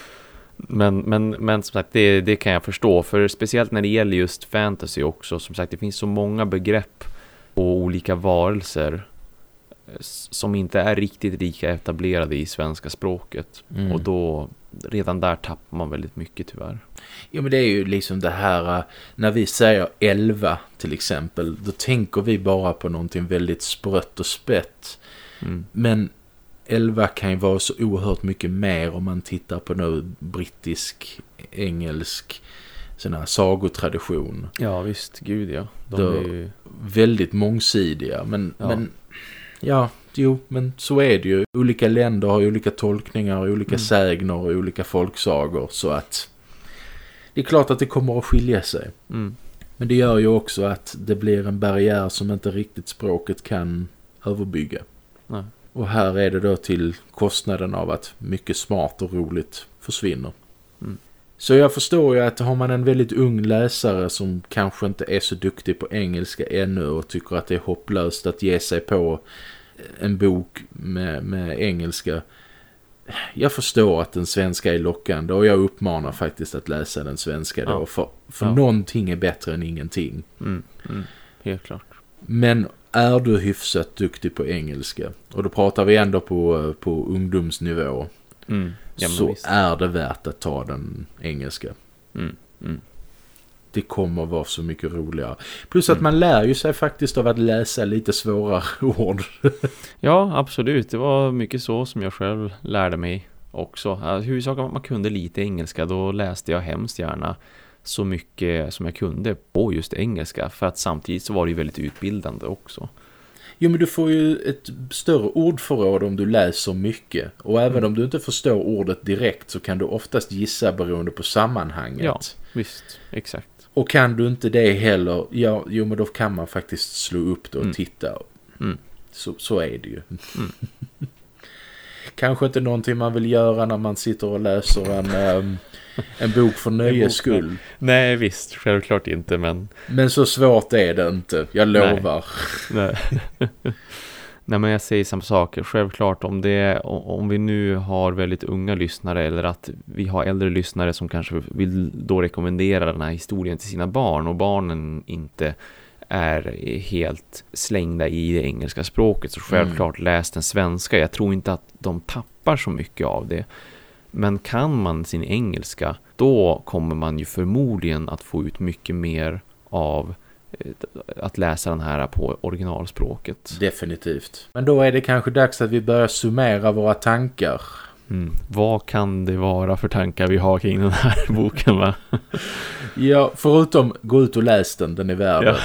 men, men, men som sagt, det, det kan jag förstå. För speciellt när det gäller just fantasy också. Som sagt, det finns så många begrepp och olika varelser som inte är riktigt lika etablerade i svenska språket. Mm. Och då, redan där tappar man väldigt mycket tyvärr. Ja men det är ju liksom det här, när vi säger 11 till exempel, då tänker vi bara på någonting väldigt sprött och spett. Mm. Men 11 kan ju vara så oerhört mycket mer om man tittar på någon brittisk, engelsk sån här sagotradition. Ja visst, gud ja. De är ju... Väldigt mångsidiga, men, ja. men ja, jo, men så är det ju. Olika länder har olika tolkningar, olika mm. sägner och olika folksagor. Så att det är klart att det kommer att skilja sig. Mm. Men det gör ju också att det blir en barriär som inte riktigt språket kan överbygga. Nej. Och här är det då till kostnaden av att mycket smart och roligt försvinner. Mm. Så jag förstår ju att har man en väldigt ung läsare som kanske inte är så duktig på engelska ännu och tycker att det är hopplöst att ge sig på en bok med, med engelska. Jag förstår att den svenska är lockande och jag uppmanar faktiskt att läsa den svenska ja. då. För, för ja. någonting är bättre än ingenting. Mm, mm, helt klart. Men är du hyfsat duktig på engelska och då pratar vi ändå på, på ungdomsnivå mm, så visst. är det värt att ta den engelska. Mm, mm. det kommer vara så mycket roligare. Plus att Mm. man lär ju sig faktiskt av att läsa lite svårare ord. Ja, absolut. Det var mycket så som jag själv lärde mig också. Ja, Huvudsaken att man kunde lite engelska. Då läste jag hemskt gärna så mycket som jag kunde på just engelska. För att samtidigt så var det ju väldigt utbildande också. Jo men du får ju ett större ordförråd om du läser mycket. Och även Mm. om du inte förstår ordet direkt så kan du oftast gissa beroende på sammanhanget. Ja. Visst, exakt. Och kan du inte det heller, ja, jo men då kan man faktiskt slå upp det och Mm. titta. Mm. Så, så är det ju. Kanske inte någonting man vill göra när man sitter och läser en, ehm, en bok för nöjes skull. Nej, visst. Självklart inte, men... Men så svårt är det inte, jag Nej. lovar. Nej. Nej men jag säger samma sak. Självklart om det om vi nu har väldigt unga lyssnare eller att vi har äldre lyssnare som kanske vill då rekommendera den här historien till sina barn och barnen inte är helt slängda i det engelska språket så självklart läs den svenska. Jag tror inte att de tappar så mycket av det. Men kan man sin engelska då kommer man ju förmodligen att få ut mycket mer av eh, att läsa den här på originalspråket. Definitivt. Men då är det kanske dags att vi börjar summera våra tankar. Mm. Vad kan det vara för tankar vi har kring den här boken va? Ja, förutom gå ut och läs den, den är värd Ja.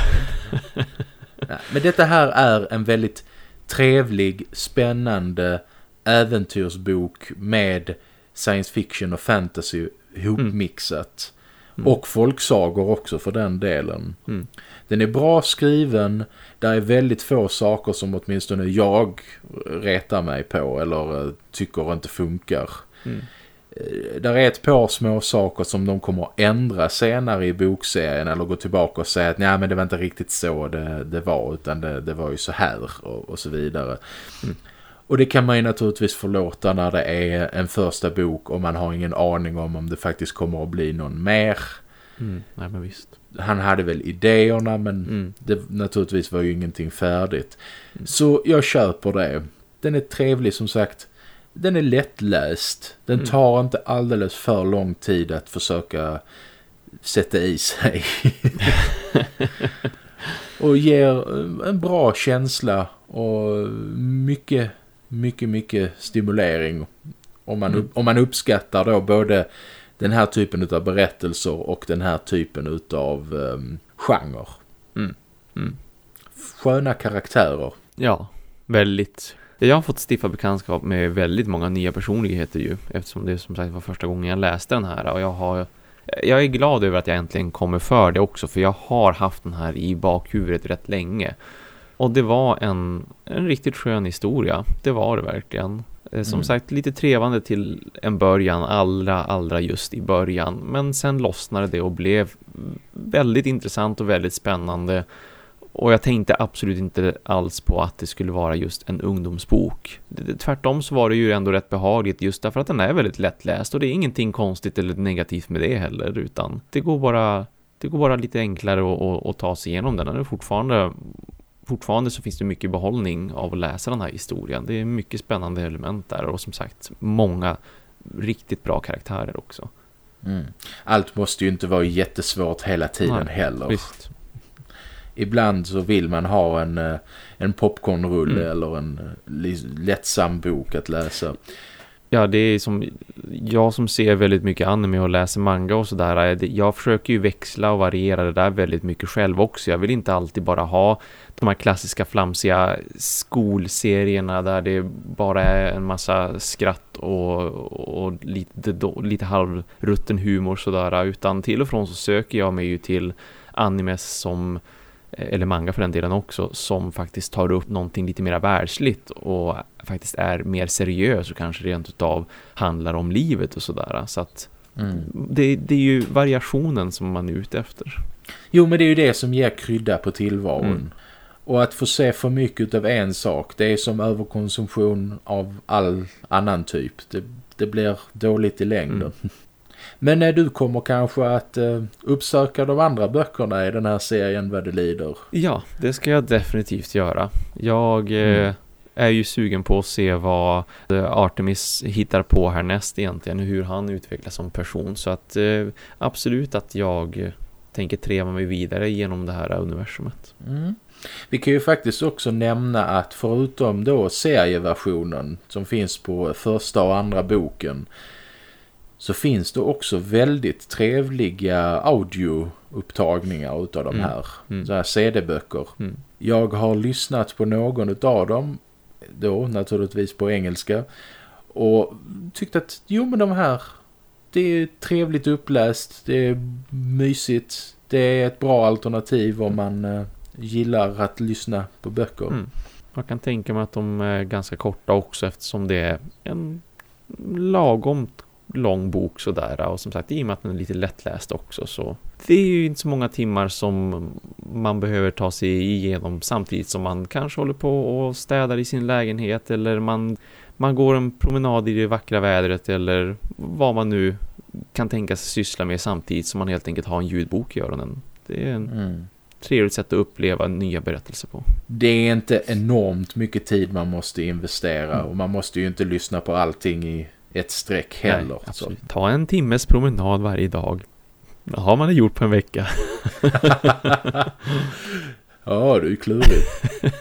Men detta här är en väldigt trevlig, spännande äventyrsbok med science fiction och fantasy ihopmixat. Mm. Och folksagor också för den delen. Mm. Den är bra skriven. Det är väldigt få saker som åtminstone jag retar mig på eller eh, tycker inte funkar. Mm. Eh, Där är ett par små saker som de kommer att ändra senare i bokserien eller gå tillbaka och säga att nej men det var inte riktigt så det, det var utan det, det var ju så här och, och så vidare. Mm. Och det kan man ju naturligtvis förlåta när det är en första bok och man har ingen aning om om det faktiskt kommer att bli någon mer. Mm. Nej men visst. Han hade väl idéerna men Mm. det naturligtvis var ju ingenting färdigt. Så jag köper det. Den är trevlig som sagt. Den är lättläst. Den Mm. tar inte alldeles för lång tid att försöka sätta i sig. och ger en bra känsla och mycket, mycket, mycket stimulering. Om man, Mm. om man uppskattar då både den här typen av berättelser och den här typen av um, genre. Mm. Mm. Sköna karaktärer. Ja, väldigt. Jag har fått stifta bekantskap med väldigt många nya personligheter ju. Eftersom det som sagt var första gången jag läste den här. Och jag har... Jag är glad över att jag äntligen kommer för det också. För jag har haft den här i bakhuvudet rätt länge. Och det var en, en riktigt skön historia. Det var det verkligen. Eh, Som Mm. sagt, lite trevande till en början. Allra, allra just i början. Men sen lossnade det och blev väldigt intressant och väldigt spännande. Och jag tänkte absolut inte alls på att det skulle vara just en ungdomsbok. Tvärtom så var det ju ändå rätt behagligt just därför att den är väldigt lättläst och det är ingenting konstigt eller negativt med det heller utan det går bara, det går bara lite enklare att, att, att ta sig igenom den. Den är fortfarande, fortfarande så finns det mycket behållning av att läsa den här historien. Det är mycket spännande element där och som sagt många riktigt bra karaktärer också. Mm. Allt måste ju inte vara jättesvårt hela tiden Nej, heller. Visst. Ibland så vill man ha en, eh, en popcornrulle Mm. eller en eh, lättsam bok att läsa. Ja, det är som jag som ser väldigt mycket anime och läser manga och sådär. Eh, jag försöker ju växla och variera det där väldigt mycket själv också. Jag vill inte alltid bara ha de här klassiska flamsiga skolserierna där det bara är en massa skratt och, och lite, då, lite halvrutten humor sådär. Utan till och från så söker jag mig ju till animes som eller manga för den delen också, som faktiskt tar upp någonting lite mer världsligt och faktiskt är mer seriös och kanske rent utav handlar om livet och sådär. Så att Mm. det, det är ju variationen som man är ute efter. Jo, men det är ju det som ger krydda på tillvaron. Mm. Och att få se för mycket av en sak, det är som överkonsumtion av all annan typ. Det, det blir dåligt i längden. Mm. Men när du kommer kanske att uh, uppsöka de andra böckerna i den här serien vad det lider. Ja, det ska jag definitivt göra. Jag eh, Mm. är ju sugen på att se vad eh, Artemis hittar på härnäst egentligen, hur han utvecklas som person. Så att eh, absolut att jag tänker treva mig vidare genom det här universumet. Mm. Vi kan ju faktiskt också nämna att förutom då serieversionen som finns på första och andra boken så finns det också väldigt trevliga audioupptagningar utav de här, mm. så här CD-böcker. Mm. Jag har lyssnat på någon utav dem, då naturligtvis på engelska, och tyckt att jo men de här, det är trevligt uppläst, det är mysigt, det är ett bra alternativ om man eh, gillar att lyssna på böcker. Mm. Jag kan tänka mig att de är ganska korta också eftersom det är en lagom lång bok sådär och som sagt i och med att den är lite lättläst också så det är ju inte så många timmar som man behöver ta sig igenom samtidigt som man kanske håller på och städar i sin lägenhet eller man, man går en promenad i det vackra vädret eller vad man nu kan tänka sig syssla med samtidigt som man helt enkelt har en ljudbok i öronen. Det är en mm. trevligt sätt att uppleva nya berättelser på. Det är inte enormt mycket tid man måste investera mm. och man måste ju inte lyssna på allting i ett streck heller. Nej, Ta en timmes promenad varje dag. Det har man det gjort på en vecka. ja, det är klurigt.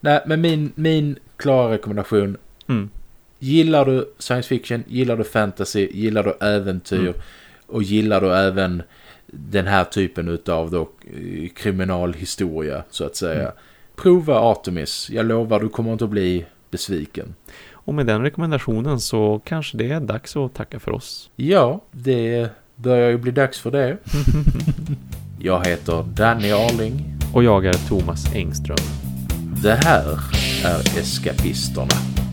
Nej, men min, min klara rekommendation. Mm. Gillar du science fiction, gillar du fantasy, gillar du äventyr mm. och gillar du även den här typen av då eh, kriminalhistoria så att säga. Mm. Prova Artemis. Jag lovar du kommer inte att bli besviken. Och med den rekommendationen så kanske det är dags att tacka för oss. Ja, det börjar ju bli dags för det. jag heter Danny Arling. Och jag är Thomas Engström. Det här är Eskapisterna.